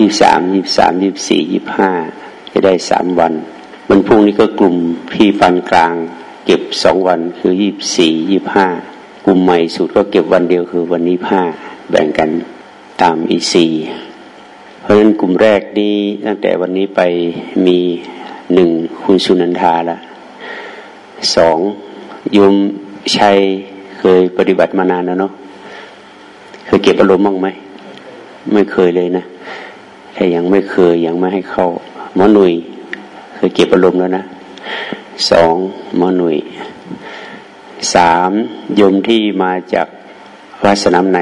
ยี่สามยี่สามยี่สี่ยี่ห้าจะได้สามวันวันพรุ่งนี้ก็กลุ่มพี่ปันกลาง เก็บสองวันคือยี่สี่ยี่ห้ากลุ่มใหม่สุดก็เก็บวันเดียวคือวันนี้ห้าแบ่งกันตามอีซีเพราะฉะนั้นกลุ่มแรกนี้ตั้งแต่วันนี้ไปมีหนึ่งคุณสุนันทาละสองยมชัยเคยปฏิบัติมานานแล้วเนาะเคยเก็บอารมณ์บ้างไหม ไม่เคยเลยนะ ถ้ายังไม่เคยยังไม่ให้เข้าหมอหนุ่ยเคยเก็บอารมณ์แล้วนะสองหมอหนุ่ยสามยมที่มาจากวัดสนามใน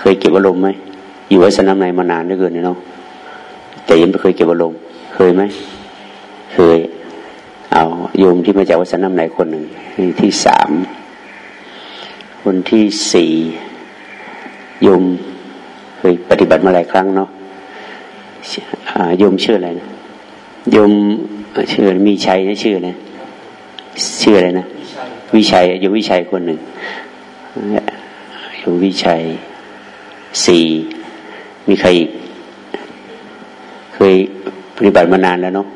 เคยเก็บอารมณ์ไหมอยู่วัดสนามในมานานเหลือเกินเนาะแต่ยังไม่เคยเก็บอารมณ์เคยไหมเคย เอาโยมที่มาจากวัดสนามในคนหนึ่งที่สามคนที่สี่โยมเคยปฏิบัติมาหลายครั้งเนาะ โยมชื่ออะไรนะโยมชื่อมีชัยนะชื่อนะชื่ออะไรนะวิชัยโยมวิชัยคนหนึ่งโยมวิชัยสี่มีใครอีกเคยปฏิบัติมานานแล้วเนาะ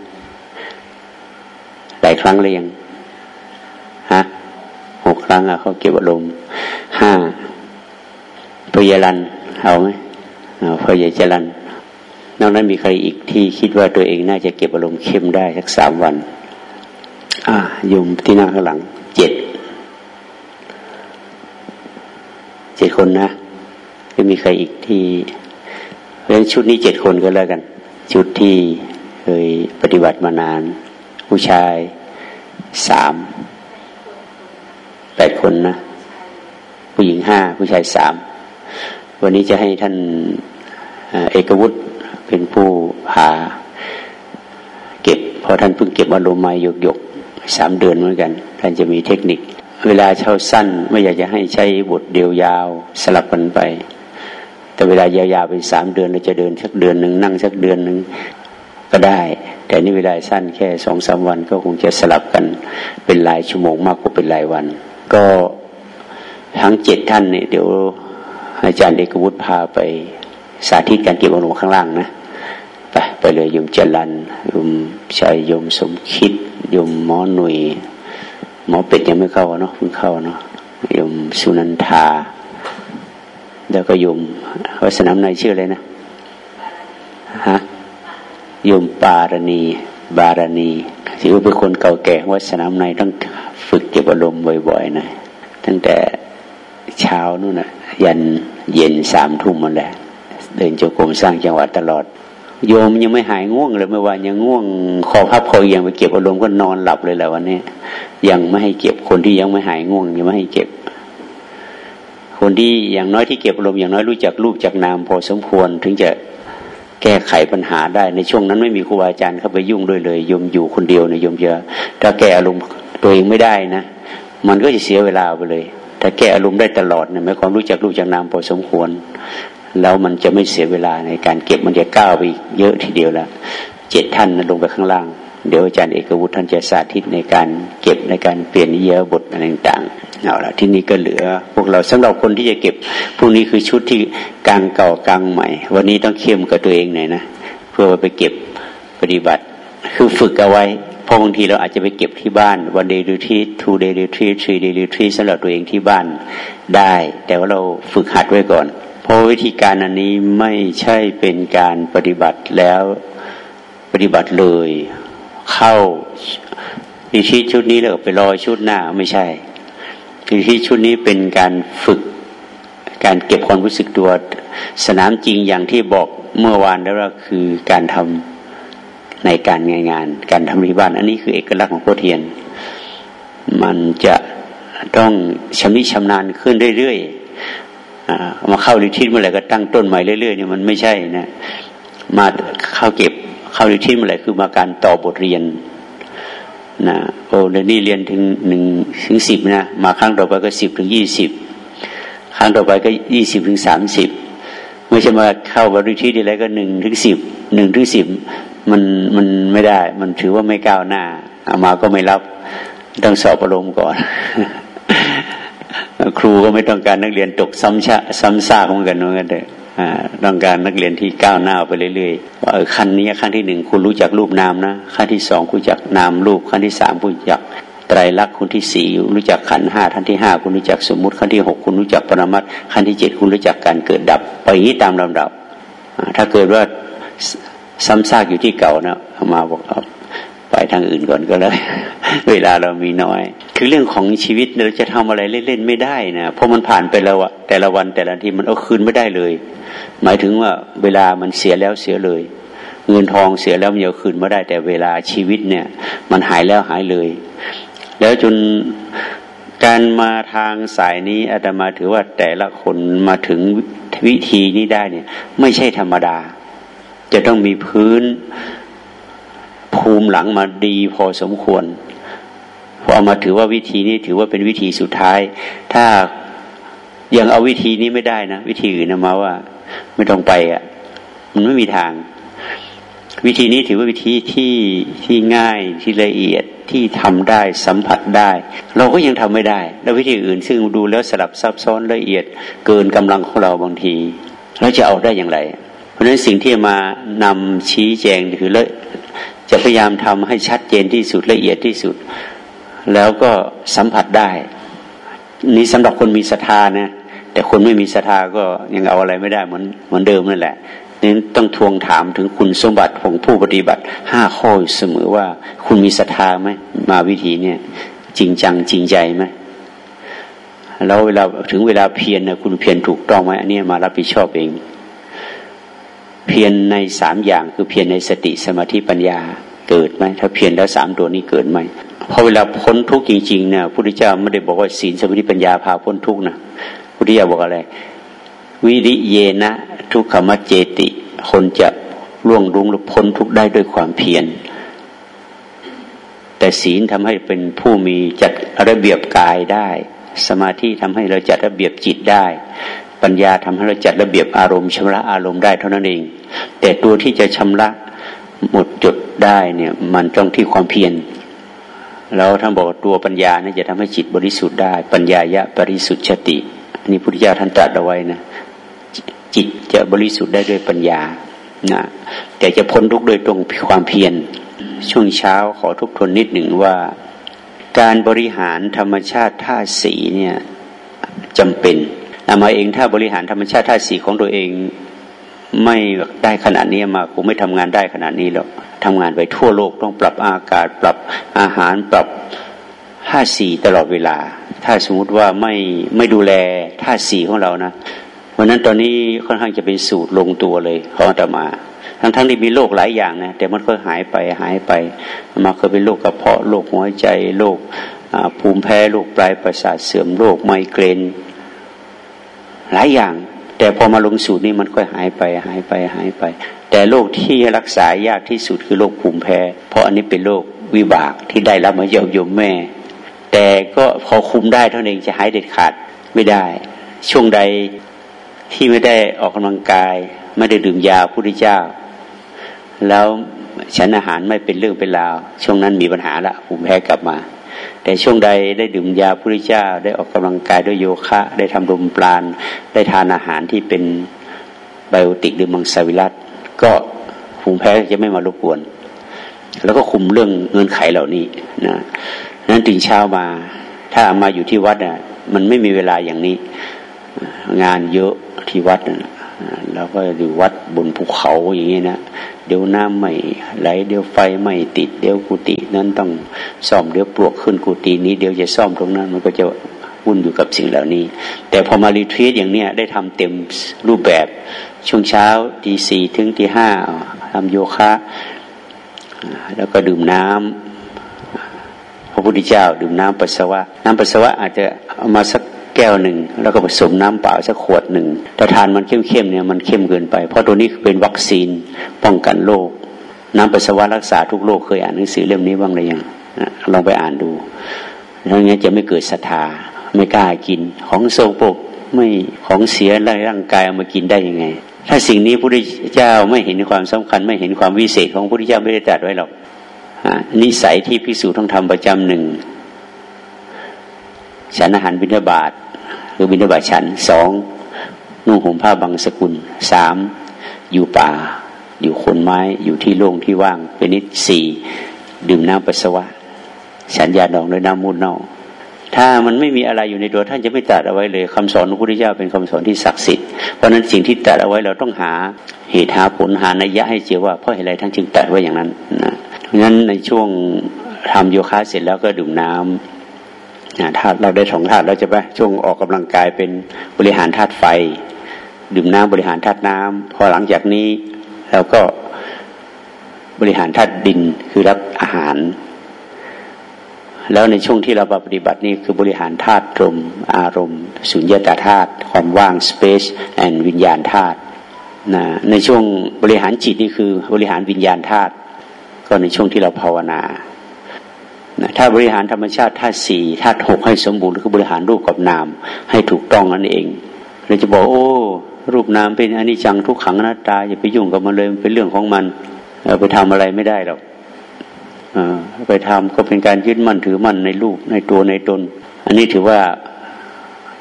หลายครั้งเลยยังฮะหกครั้งอะเขาเก็บอารมณ์ห้าพยาลันเอาไหมพยาจรัน นอกนั้นมีใครอีกที่คิดว่าตัวเองน่าจะเก็บอารมณ์เข้มได้สักสามวัน อ่าโยมที่นั่งข้างหลังเจ็ดเจ็ดคนนะจะมีใครอีกที่เพราะฉะนั้นชุดนี้เจ็ดคนก็แล้วกัน ชุดที่เคยปฏิบัติมานาน ผู้ชายสามแปดคนนะ ผู้หญิงห้าผู้ชายสามวันนี้จะให้ท่านเอกวุฒิ เป็นผู้พาเก็บเพราะท่านเพิ่งเก็บอารมณ์มาหยกหยกสามเดือนเหมือนกัน ท่านจะมีเทคนิค เวลาเช่าสั้นไม่อยากจะให้ใช้บทเดียวยาวสลับกันไป แต่เวลายาวๆเป็นสามเดือนเราจะเดินสักเดือนหนึ่งนั่งสักเดือนหนึ่งก็ได้ แต่นี่เวลาสั้นแค่สองสามวันก็คงจะสลับกันเป็นหลายชั่วโมงมากกว่าเป็นหลายวัน ก็ทั้งเจ็ดท่านเนี่ยเดี๋ยวอาจารย์เอกวุฒิพาไปสาธิตการเก็บอารมณ์ข้างล่างนะ ไปไปเลยยมจรันยมชัยยมสมคิดยมหมอหนุ่ยหมอเป็ดยังไม่เข้าเนาะเพิ่งเข้าเนาะยมสุนันทา แล้วก็ยมวัสนามในชื่ออะไรนะฮะยมปารณีบารณีถือว่าเป็นคนเก่าแก่วัดสนามในต้องฝึกเก็บอารมณ์บ่อยๆนะตั้งแต่เช้านู่นนะยันเย็นสามทุ่มมาแหล้วเดินจงกรมสร้างจังหวัดตลอด โยมยังไม่หายง่วงเลยเมื่อวานยังง่วงคอพับคอยังไปเก็บอารมณ์ก็นอนหลับเลยแหละวันนี้ยังไม่ให้เก็บคนที่ยังไม่หายง่วงยังไม่ให้เก็บ คนที่อย่างน้อยที่เก็บอารมณ์อย่างน้อยรู้จักรูปจากนามพอสมควร ถึงจะแก้ไขปัญหาได้ในช่วงนั้นไม่มีครูบาอาจารย์เข้าไปยุ่งด้วยเลยโยมอยู่คนเดียวเนี่ยโยมจะถ้าแก้อารมณ์ตัวเองไม่ได้นะ มันก็จะเสียเวลาไปเลย ถ้าแก้อารมณ์ได้ตลอดเนี่ยหมายความรู้จักรูปจากนามพอสมควร แล้วมันจะไม่เสียเวลาในการเก็บมันจะก้าวไปเยอะทีเดียวแล้วเจ็ดท่านลงไปข้างล่าง เดี๋ยวอาจารย์เอกวุฒิท่านจะสาธิตในการเก็บในการเปลี่ยนเยอะบทอะไรต่างๆเอาละที่นี้ก็เหลือ พวกเราสำหรับคนที่จะเก็บพวกนี้คือชุดที่กลางเก่ากลางใหม่ วันนี้ต้องเข้มกับตัวเองหน่อยนะเพื่อไปเก็บปฏิบัติ คือฝึกเอาไว้พอบางทีเราอาจจะไปเก็บที่บ้านวันเดย์ดูทีทูเดย์ดูทีทรีเดย์ดูทีสำหรับตัวเองที่บ้านได้ แต่ว่าเราฝึกหัดไว้ก่อน เพราะวิธีการอันนี้ไม่ใช่เป็นการปฏิบัติแล้วปฏิบัติเลย เข้าดิชีชุดนี้แล้วไปรอชุดหน้าไม่ใช่ดิชีชุดนี้เป็นการฝึกการเก็บความรู้สึกตัวสนามจริงอย่างที่บอกเมื่อวานแล้วก็คือการทำในการงานงาน การทำที่บ้าน อันนี้คือเอกลักษณ์ของโคเทียน มันจะต้องชำนิชำนาญขึ้นเรื่อยๆ มาเข้าลิทิศเมื่อไหร่ก็ตั้งต้นใหม่เรื่อยๆเนี่ยมันไม่ใช่นะมาเข้าเก็บเข้าลิทิศเมื่อไหร่คือมาการต่อบทเรียนนะโอ้เรนนี่เรียนถึงหนึ่งถึงสิบนะมาครั้งต่อไปก็สิบถึงยี่สิบครั้งต่อไปก็ยี่สิบถึงสามสิบไม่ใช่มาเข้าบริทิศอไรก็หนึ่งถึงสิบหนึ่งถึงสิบมันมันไม่ได้ มันถือว่าไม่ก้าวหน้าอามาก็ไม่รับ ต้องสอบอารมณ์ก่อน ครูก็ไม่ต้องการนักเรียนตกซ้ำชะซ้ำซากเหมือนกันเหมือนกันเลยต้องการนักเรียนที่ก้าวหน้าไปเรื่อยๆว่าขั้นนี้ขั้นที่หนึ่งคุณรู้จักรูปนามนะขั้นที่สองคุณจักนามรูปขั้นที่สามคุณจักไตรลักษณ์คุณที่สี่รู้จักขันห้าขั้นที่ห้าคุณรู้จักสมมติขั้นที่หกคุณรู้จักปรมัตขั้นที่เจ็ดคุณรู้จักการเกิดดับไปอย่างนี้ตามลำดับถ้าเกิดว่าซ้ำซากอยู่ที่เก่านะมาบอก ไปทางอื่นก่อนก็แล้วเวลาเรามีน้อย คือเรื่องของชีวิตเราจะทำอะไรเล่นๆไม่ได้นะเพราะมันผ่านไปแล้วอะแต่ละวันแต่ละทีมันเอาคืนไม่ได้เลย หมายถึงว่าเวลามันเสียแล้วเสียเลย เงินทองเสียแล้วมันเอาคืนไม่ได้ แต่เวลาชีวิตเนี่ย มันหายแล้วหายเลย แล้วจนการมาทางสายนี้อาตมาถือว่าแต่ละคนมาถึงวิธีนี้ได้เนี่ย ไม่ใช่ธรรมดา จะต้องมีพื้น ภูมิหลังมาดีพอสมควรพอเอามาถือว่าวิธีนี้ถือว่าเป็นวิธีสุดท้าย ถ้ายังเอาวิธีนี้ไม่ได้นะวิธีอื่นนะมาว่า ไม่ต้องไปอะ มันไม่มีทาง วิธีนี้ถือว่าวิธีที่ที่ง่ายที่ละเอียดที่ทำได้สัมผัสได้ เราก็ยังทำไม่ได้ แล้ววิธีอื่น ซึ่งดูแล้วสลับซับซ้อนละเอียด เกินกำลังของเราบางทีเราจะเอาได้อย่างไร เพราะฉะนั้นสิ่งที่มานำชี้แจงคือ จะพยายามทำให้ชัดเจนที่สุดละเอียดที่สุด แล้วก็สัมผัสได้ นี่สำหรับคนมีศรัทธานะแต่คนไม่มีศรัทธาก็ยังเอาอะไรไม่ได้เหมือนเหมือนเดิมนั่นแหละนี่ต้องทวงถามถึงคุณสมบัติของผู้ปฏิบัติห้าข้อเสมอว่า คุณมีศรัทธาไหมมาวิธีเนี่ย จริงจังจริงใจไหมแล้วเวลาถึงเวลาเพียรนะคุณเพียรถูกต้องไหมอันนี้มารับผิดชอบเอง เพียรในสามอย่างคือเพียรในสติสมาธิปัญญาเกิดไหมถ้าเพียรแล้วสามตัวนี้เกิดไหมพอเวลาพ้นทุกข์จริงๆเนี่ยพุทธเจ้าไม่ได้บอกว่าศีลสมาธิปัญญาพาพ้นทุกข์นะพุทธเจ้าบอกอะไร วิริเยนะ ทุกขมเจติ คนจะล่วงรุ้งหรือพ้นทุกข์ได้ด้วยความเพียรแต่ศีลทำให้เป็นผู้มีจัดระเบียบกายได้ สมาธิทำให้เราจัดระเบียบจิตได้ ปัญญาทำให้เราจัดระเบียบอารมณ์ชำระอารมณ์ได้เท่านั้นเอง แต่ตัวที่จะชำระหมดจดได้เนี่ย มันต้องที่ความเพียรแล้วท่านบอกตัวปัญญาเนี่ยจะทำให้จิตบริสุทธิ์ได้ ปัญญายะบริสุทธิ์ชตินนี้พุทธิยถาท่านตรัสเอาไว้นะจิตจะบริสุทธิ์ได้ด้วยปัญญานะแต่จะพ้นทุกข์โดยตรงความเพียรช่วงเช้าขอทุกทนนิดหนึ่งว่า การบริหารธรรมชาติท่าสีเนี่ยจำเป็น นามาเองถ้าบริหารธรรมชาติธาตุสีของตัวเองไม่ได้ขนาดนี้มาคงไม่ทำงานได้ขนาดนี้หรอกทำงานไปทั่วโลกต้องปรับอากาศ ปรับอาหารปรับท่าสีตลอดเวลา ถ้าสมมุติว่าไม่ไม่ดูแลท่าสีของเรานะวันนั้นตอนนี้ค่อนข้างจะเป็นสูตรลงตัวเลยของอาตมา ทั้งทั้งที่มีโรคหลายอย่างนะแต่มันก็หายไปหายไปมาเคยเป็นโรคกระเพาะโรคหัวใจโรคภูมิแพ้โรคปลายประสาทเสื่อมโรคไมเกรน หลายอย่าง แต่พอมาลงสูตรนี้มันก็หายไปหายไปหายไป แต่โรคที่รักษายากที่สุดคือโรคภูมิแพ้ เพราะอันนี้เป็นโรควิบากที่ได้รับมาเยอะยมแม่ แต่ก็พอคุมได้เท่านั้นจะหายเด็ดขาดไม่ได้ ช่วงใดที่ไม่ได้ออกกำลังกาย ไม่ได้ดื่มยาพุทธเจ้า แล้วฉันอาหารไม่เป็นเรื่องเป็นราวช่วงนั้นมีปัญหาละภูมิแพ้กลับมา แต่ช่วงใดได้ดื่มยาพุทธเจ้า ได้ออกกำลังกายด้วยโยคะ ได้ทำลมปราณ ได้ทานอาหารที่เป็นไบโอติกหรือมังสวิรัตก็ภูมิแพ้จะไม่มารบกวน แล้วก็คุมเรื่องเงินไขเหล่านี้นะนั้นตื่นเช้ามา ถ้ามาอยู่ที่วัดอะมันไม่มีเวลาอย่างนี้ งานเยอะที่วัดนะ แล้วก็อยู่วัดบนภูเขาอย่างนี้นะเดี๋ยวน้ำไม่ไหลเดี๋ยวไฟไม่ติด เดี๋ยวกุฏินั้นต้องซ่อมเดี๋ยวปลวกขึ้นกุฏินี้เดี๋ยวจะซ่อมตรงนั้นมันก็จะวุ่นอยู่กับสิ่งเหล่านี้ แต่พอมารีทรีตอย่างเนี้ยได้ทำเต็มรูปแบบช่วงเช้าตีสี่ถึงตีห้าทำโยคะ แล้วก็ดื่มน้ำพระพุทธเจ้า ดื่มน้ำปัสสาวะ น้ำปัสสาวะอาจจะเอามาสัก แก้วหนึ่งแล้วก็ผสมน้ำเปล่าสักขวดหนึ่งถ้าทานมันเข้มๆเนี่ยมันเข้มเกินไป เพราะตัวนี้เป็นวัคซีนป้องกันโรคน้ำปัสสาวะรักษาทุกโรคเคยอ่านหนังสือเล่มนี้บ้างหรือยังลองไปอ่านดูทั้งนี้จะไม่เกิดศรัทธาไม่กล้ากิน ของโซโปกไม่ของเสียร่างกายเอามากินได้ยังไง ถ้าสิ่งนี้พระพุทธเจ้าไม่เห็นความสำคัญ ไม่เห็นความวิเศษของพระพุทธเจ้าไม่ได้ตรัสไว้หรอกนิสัยที่พิสูจน์ต้องทำประจำหนึ่งฉันอาหารบิณฑบาต คือบิณฑบาตฉันสองนุ่งห่มผ้าบางสกุลสามอยู่ป่า อยู่คนไม้อยู่ที่โล่งที่ว่างเป็นนิดสี่ดื่มน้ำปัสสาวะ ฉันยาดองด้วยน้ำมูดเน่าถ้ามันไม่มีอะไรอยู่ในตัวท่านจะไม่ตัดเอาไว้เลยคำสอนของพระพุทธเจ้าเป็นคำสอนที่ศักดิ์สิทธิ์เพราะนั้นสิ่งที่ตัดเอาไว้เราต้องหาเหตุหาผลหานัยยะให้เจอว่าเพราะอะไรท่านจึงตัดไว้อย่างนั้นนะเพราะฉะนั้นในช่วงทำโยคะเสร็จแล้วก็ดื่มน้ำ ธาตุเราได้สองธาตุแล้วจะไปช่วงออกกำลังกายเป็นบริหารธาตุไฟ ดื่มน้ำบริหารธาตุน้ำพอหลังจากนี้เราก็บริหารธาตุดินคือรับอาหาร แล้วในช่วงที่เราปฏิบัตินี่คือบริหารธาตุลมอารมณ์สุญญตาธาตุความว่าง space and วิญญาณธาตุนะในช่วงบริหารจิตนี่คือบริหารวิญญาณธาตุก็ในช่วงที่เราภาวนา นะถ้าบริหารธรรมชาติธาตุสี่ธาตุหกให้สมบูรณ์คือบริหารรูปกับนาม ให้ถูกต้องนั่นเองเราจะบอกโอ้รูปนามเป็นอนิจจังทุกขังน้าตาอย่าไปยุ่งกับมันเลยเป็นเรื่องของมันไปทำอะไรไม่ได้หรอกไปทำก็เป็นการยึดมั่นถือมั่นในลูกในตัวในตน อันนี้ถือว่า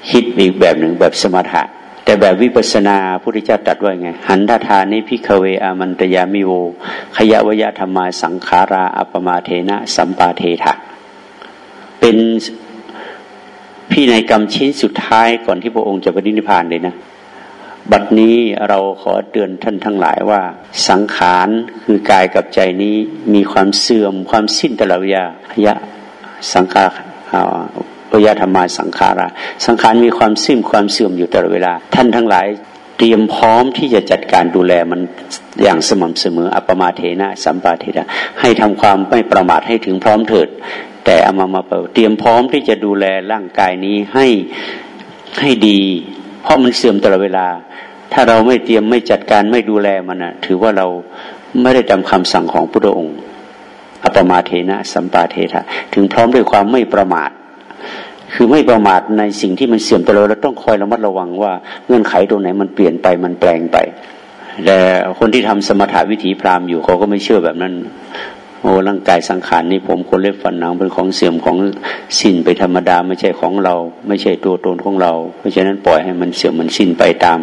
คิดอีกแบบหนึ่งแบบสมถะ แต่แบบวิปัสนาพุทธเจ้าตรัสว่าไง หันทธานิพิกเวอามันตยามิโว ขยะวยธรรมาสังขาราอัปมาเทนะ สัมปาเทถะเป็นพี่ในกรรมชิ้นสุดท้ายก่อนที่พระองค์จะปฏินิพพานเลยนะ บัดนี้เราขอเตือนท่านทั้งหลายว่า สังขารคือกายกับใจนี้มีความเสื่อมความสิ้นตลอดเวลายะสังขาร วยธรรมาสังขารา สังขารมีความสิ้นความเสื่อมอยู่ตลอดเวลา ท่านทั้งหลายเตรียมพร้อมที่จะจัดการดูแลมันอย่างสม่ำเสมออัปมาเทนะสัมปาเทนะให้ทำความไม่ประมาทให้ถึงพร้อมเถิด แต่เอามามาเปเตรียมพร้อมที่จะดูแลร่างกายนี้ให้ให้ดี เพราะมันเสื่อมตลอดเวลา ถ้าเราไม่เตรียมไม่จัดการไม่ดูแลมันนะถือว่าเราไม่ได้จำคำสั่งของพระองค์อัปมาเทนะสัมปาเทระถึงพร้อมด้วยความไม่ประมาท คือไม่ประมาทในสิ่งที่มันเสื่อมไปแล้วเราต้องคอยระมัดระวังว่าเงื่อนไขตรงไหนมันเปลี่ยนไปมันแปลงไป แต่คนที่ทำสมถะวิถีพราหมณ์อยู่เขาก็ไม่เชื่อแบบนั้นโอ้ร่างกายสังขารนี่ผมคนเล็บฟันหนังเป็นของเสื่อมของสิ้นไปธรรมดาไม่ใช่ของเรา ไม่ใช่ตัวตนของเรา เพราะฉะนั้นปล่อยให้มันเสื่อมมันสิ้นไปตาม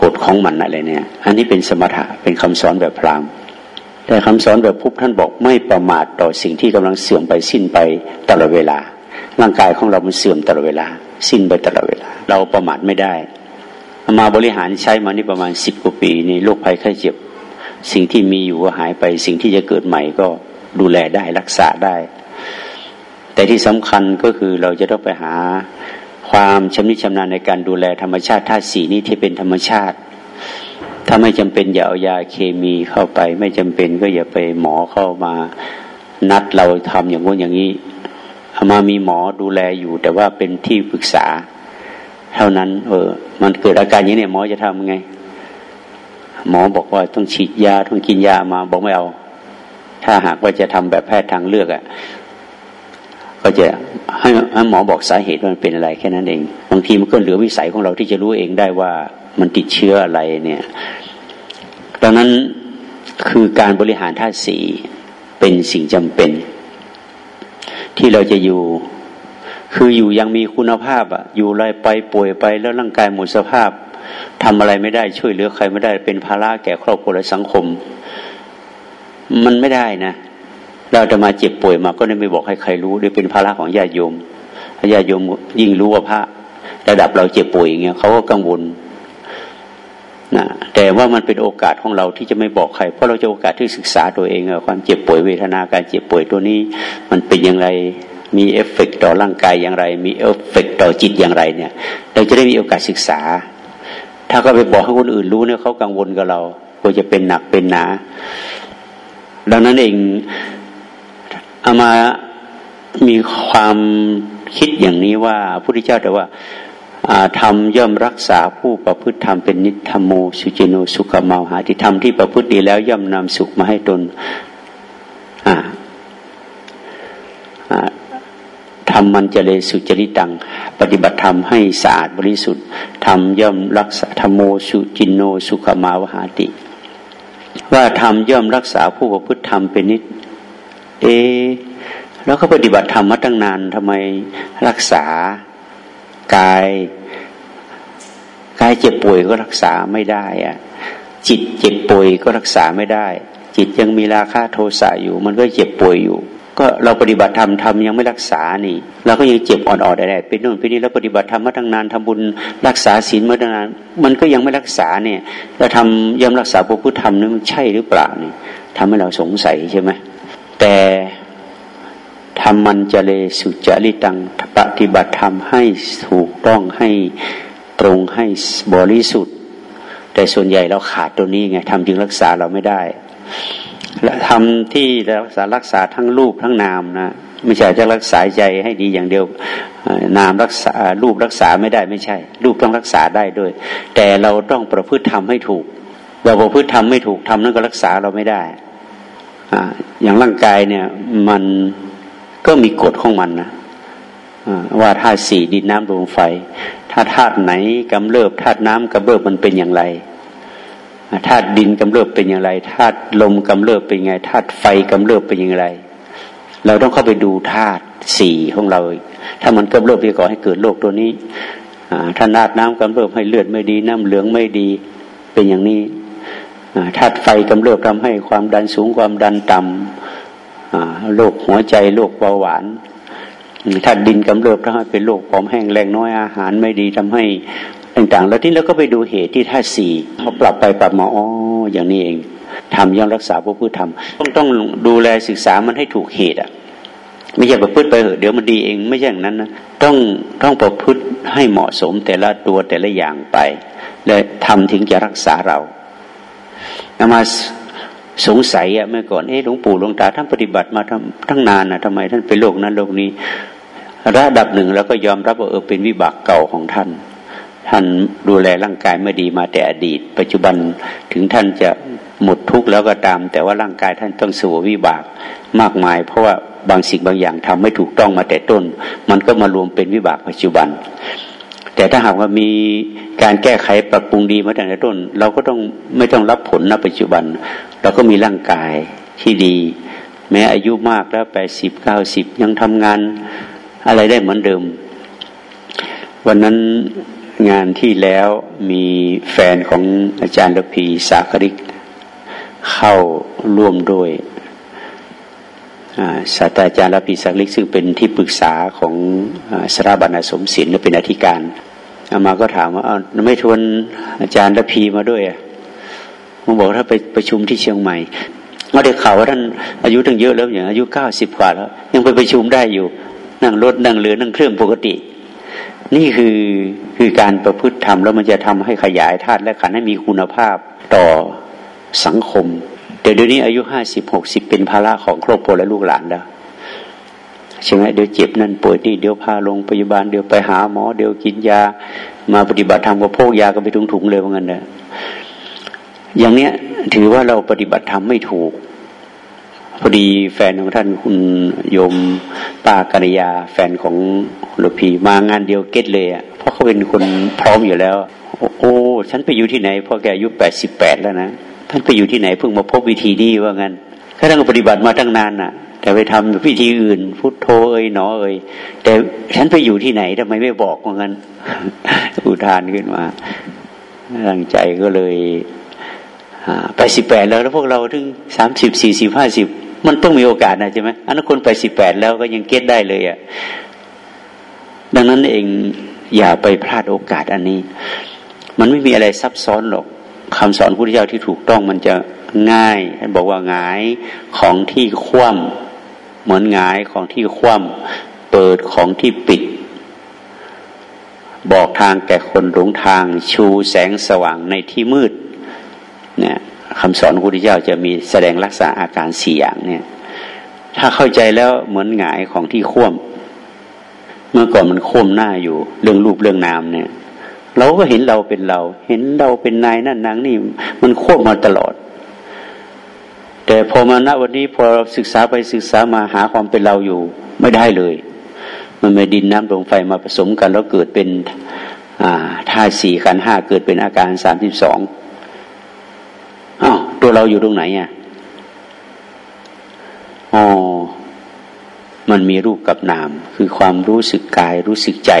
กฎของมันอะไรเนี่ย อันนี้เป็นสมถะเป็นคำสอนแบบพราหมณ์แต่คำสอนแบบพุทธท่านบอกไม่ประมาทต่อสิ่งที่กำลังเสื่อมไปสิ้นไปตลอดเวลา ร่างกายของเรามันเสื่อมตลอดเวลา สิ้นไปตลอดเวลา เราประมาทไม่ได้มาบริหารใช้มานี่ประมาณสิบกว่าปีในโรคภัยไข้เจ็บ สิ่งที่มีอยู่ก็หายไป สิ่งที่จะเกิดใหม่ก็ดูแลได้รักษาได้ แต่ที่สำคัญก็คือเราจะต้องไปหาความชำนิชำนาญในการดูแลธรรมชาติธาตุสีนี้ที่เป็นธรรมชาติ ถ้าไม่จำเป็นอย่าเอายาเคมีเข้าไป ไม่จำเป็นก็อย่าไปหมอเข้ามานัดเราทำอย่างงู้นอย่างนี้ มามีหมอดูแลอยู่ แต่ว่าเป็นที่ปรึกษา เท่านั้น เออ มันเกิดอาการอย่างนี้เนี่ยหมอจะทำไง หมอบอกว่าต้องฉีดยาต้องกินยามาบอกไม่เอา ถ้าหากว่าจะทำแบบแพทย์ทางเลือกอะ่ะก็จะให้ให้หมอบอกสาเหตุว่ามันเป็นอะไรแค่นั้นเอง บางทีมันก็เหลือวิสัยของเราที่จะรู้เองได้ว่ามันติดเชื้ออะไรเนี่ยดังนั้นคือการบริหารธาตุสีเป็นสิ่งจำเป็น ที่เราจะอยู่ คืออยู่ยังมีคุณภาพอะอยู่ไรไปป่วยไปแล้วร่างกายหมดสภาพทำอะไรไม่ได้ช่วยเหลือใครไม่ได้เป็นภาระแก่ครอบครัวและสังคม มันไม่ได้นะ เราจะมาเจ็บป่วยมาก็ไม่บอกให้ใครรู้ด้วยเป็นภาระของญาติโยมญาติโยมยิ่งรู้ว่าพระระดับเราเจ็บป่วยอย่างเงี้ยเขาก็กังวล นะแต่ว่ามันเป็นโอกาสของเราที่จะไม่บอกใคร เพราะเราจะโอกาสที่ศึกษาตัวเองความเจ็บป่วยเวทนาการเจ็บป่วยตัวนี้ มันเป็นอย่างไรมีเอฟเฟกต่อร่างกายอย่างไร มีเอฟเฟกต่อจิตอย่างไรเนี่ย เราจะได้มีโอกาสศึกษา ถ้าก็ไปบอกให้คนอื่นรู้เนี่ยเขากังวลกับเราก็จะเป็นหนักเป็นหนา ดังนั้นเองอาตมามีความคิดอย่างนี้ว่าพระพุทธเจ้าตรัสว่า ธรรมย่อมรักษาผู้ประพฤติธรรมเป็นนิธัมโมสุจิณโณ สุขมาวหาติธรรมที่ประพฤติดีแล้วย่อมนำสุขมาให้ตนทำมันจะเลยสุจริตัง ปฏิบัติธรรมให้สะอาดบริสุทธิ์ธรรมย่อมรักษาธรรมโมสุจินโนสุขมาวหาติ ว่าธรรมย่อมรักษาผู้ประพฤติธรรมเป็นนิเอ แล้วก็ปฏิบัติธรรมมาตั้งนานทำไมรักษา กายกายเจ็บป่วยก็รักษาไม่ได้อะจิตเจ็บป่วยก็รักษาไม่ได้ จิตยังมีราคะโทสะอยู่ มันก็เจ็บป่วยอยู่ ก็เราปฏิบัติธรรมทำยังไม่รักษานี่เราก็ยังเจ็บอ่อนๆได้เป็นโน่นเป็นนี่เราปฏิบัติธรรมมาตั้งนานทำบุญรักษาศีลมาตั้งนานมันก็ยังไม่รักษาเนี่ยเราทำยังรักษาพระพุทธธรรมนี่มันใช่หรือเปล่านี่ทำให้เราสงสัยใช่ไหมแต่ ทำมันจเลสุจริตังปฏิบัติธรรมให้ถูกต้องให้ตรงให้บริสุทธิ์ แต่ส่วนใหญ่เราขาดตัวนี้ไงทำจึงรักษาเราไม่ได้ และทำที่รักษารักษาทั้งรูปทั้งนามนะไม่ใช่จะรักษาใจให้ดีอย่างเดียวนามรักษารูปรักษาไม่ได้ไม่ใช่ รูปต้องรักษาได้ด้วย แต่เราต้องประพฤติทำให้ถูก เราประพฤติทำไม่ถูกทำนั้นก็รักษาเราไม่ได้อย่างร่างกายเนี่ยมัน ก็มีกฎของมันนะว่าธาตุสี่ดินน้ำลมไฟ ถ้าธาตุไหนกำเริบธาตุน้ำกำเริบมันเป็นอย่างไรธาตุดินกำเริบเป็นอย่างไรธาตุลมกำเริบเป็นไงธาตุไฟกำเริบเป็นอย่างไร เราต้องเข้าไปดูธาตุสี่ของเรา ถ้ามันกำเริบไปก่อให้เกิดโรคตัวนี้ถ้านาดน้ำกำเริบให้เลือดไม่ดี น้ำเหลืองไม่ดีเป็นอย่างนี้ธาตุไฟกำเริบทำให้ความดันสูงความดันต่ำ โรคหัวใจโรคเบาหวานธาดินกำเริบทำให้เป็นโรคผอมแห้งแรงน้อยอาหารไม่ดีทำให้ต่างๆ แล้วที่เราก็ไปดูเหตุที่ธาสี่เขาปรับไปปรับมาอ๋ออย่างนี้เองทำย่อมรักษาพระพุทธธรรมต้องต้องดูแลศึกษามันให้ถูกเหตุอะไม่ใช่ประพฤติไปเหอะเดี๋ยวมันดีเองไม่ใช่อย่างนั้นนะต้องต้องประพฤติให้เหมาะสมแต่ละตัวแต่ละอย่างไป และทำถึงจะรักษาเรานามา สงสัยอะเมื่อก่อนเอ๊ะหลวงปู่หลวงตาท่านปฏิบัติมาทำทั้งนานนะทำไมท่านเป็นโรคนั้นโรคนี้ ระดับหนึ่งแล้วก็ยอมรับว่าเออเป็นวิบากเก่าของท่าน ท่านดูแลร่างกายไม่ดีมาแต่อดีต ปัจจุบันถึงท่านจะหมดทุกข์แล้วก็ตาม แต่ว่าร่างกายท่านต้องสู้วิบากมากมาย เพราะว่าบางสิ่งบางอย่างทำไม่ถูกต้องมาแต่ต้น มันก็มารวมเป็นวิบากปัจจุบัน แต่ถ้าหากว่ามีการแก้ไขปรับปรุงดีมาตั้งแต่ต้น เราก็ต้องไม่ต้องรับผลณปัจจุบัน เราก็มีร่างกายที่ดี แม้อายุมากแล้วแปดสิบเก้าสิบยังทำงานอะไรได้เหมือนเดิม วันนั้นงานที่แล้วมีแฟนของอาจารย์ระพีสาคริก เข้าร่วมด้วย ศาสตราจารย์รพีสักลิกซึ่งเป็นที่ปรึกษาของสถาบันสมศิลป์เป็นอธิการอามาก็ถามว่าเอาไม่ทวนอาจารย์รพีมาด้วยผมบอกถ้าไปประชุมที่เชียงใหม่เราได้ข่าวว่าท่านอายุตั้งเยอะแล้วอย่างอายุเก้าสิบกว่าแล้ว ยังไปประชุมได้อยู่นั่งรถนั่งเรือนั่งเครื่องปกติ นี่คือคือการประพฤติธรรมแล้วมันจะทำให้ขยายธาตุและขันให้มีคุณภาพต่อสังคม แต่เดี๋ยวนี้อายุห้าสิบหกสิบเป็นภาระของครอบครัวและลูกหลานแล้วใช่ไหมเดี๋ยวเจ็บนั่นป่วยนี่เดี๋ยวพาลงพยาบาลเดี๋ยวไปหาหมอ เดี๋ยวกินยา มาปฏิบัติธรรมก็พกยาก็ไปถุงๆเลยว่างั้นเนะอย่างเนี้ยถือว่าเราปฏิบัติธรรมไม่ถูกพอดีแฟนของท่านคุณโยมป้ากัญยา แฟนของหลวงพี่มางานเดียวเก็ตเลยอะเพราะเขาเป็นคนพร้อมอยู่แล้ว โอ้ฉันไปอยู่ที่ไหนพอแกอายุแปดสิบแปดแล้วนะานไปอยู่ที่ไหนเพิ่งมาพบวิธีนี้ว่างั้นข้าท่านปฏิบัติมาตั้งนานน่ะ แต่ไปทำวิธีอื่น พุทโธเอ้ยหนอเอ้ยแต่ฉันไปอยู่ที่ไหนทำไมไม่บอกว่างั้น อุทานขึ้นมาตั้งใจก็เลยไปสิบแปดแล้วแล้วพวกเราถึงสามสิบสี่สิบห้าสิบมันต้องมีโอกาสนะใช่ไหมอันนั้นคนไปสิบแปดแล้วก็ยังเก็ตได้เลยอะดังนั้นเองอย่าไปพลาดโอกาสอันนี้ มันไม่มีอะไรซับซ้อนหรอก คำสอนพุทธเจ้าที่ถูกต้องมันจะง่ายท่านบอกว่าหงายของที่คว่ำเหมือนหงายของที่คว่ำเปิดของที่ปิด บอกทางแก่คนหลงทางชูแสงสว่างในที่มืดเนี่ยคำสอนพุทธเจ้าจะมีแสดงลักษณะอาการสี่อย่างเนี่ย ถ้าเข้าใจแล้วเหมือนหงายของที่คว่ำเมื่อก่อนมันคว่ำหน้าอยู่ เรื่องรูปเรื่องนามเนี่ย เราก็เห็นเราเป็นเรา เห็นเราเป็นนายนั่นนางนี่ มันควบมาตลอด แต่พอมาณวันนี้พอศึกษาไปศึกษามาหาความเป็นเราอยู่ ไม่ได้เลย มันไม่ดินน้ำลมไฟมาผสมกันแล้วเกิดเป็นธาตุสี่ขันห้าเกิดเป็นอาการสามสิบสองอ้าวตัวเราอยู่ตรงไหนอะอ๋อ มันมีรูปกับนาม คือความรู้สึกกายรู้สึกใจ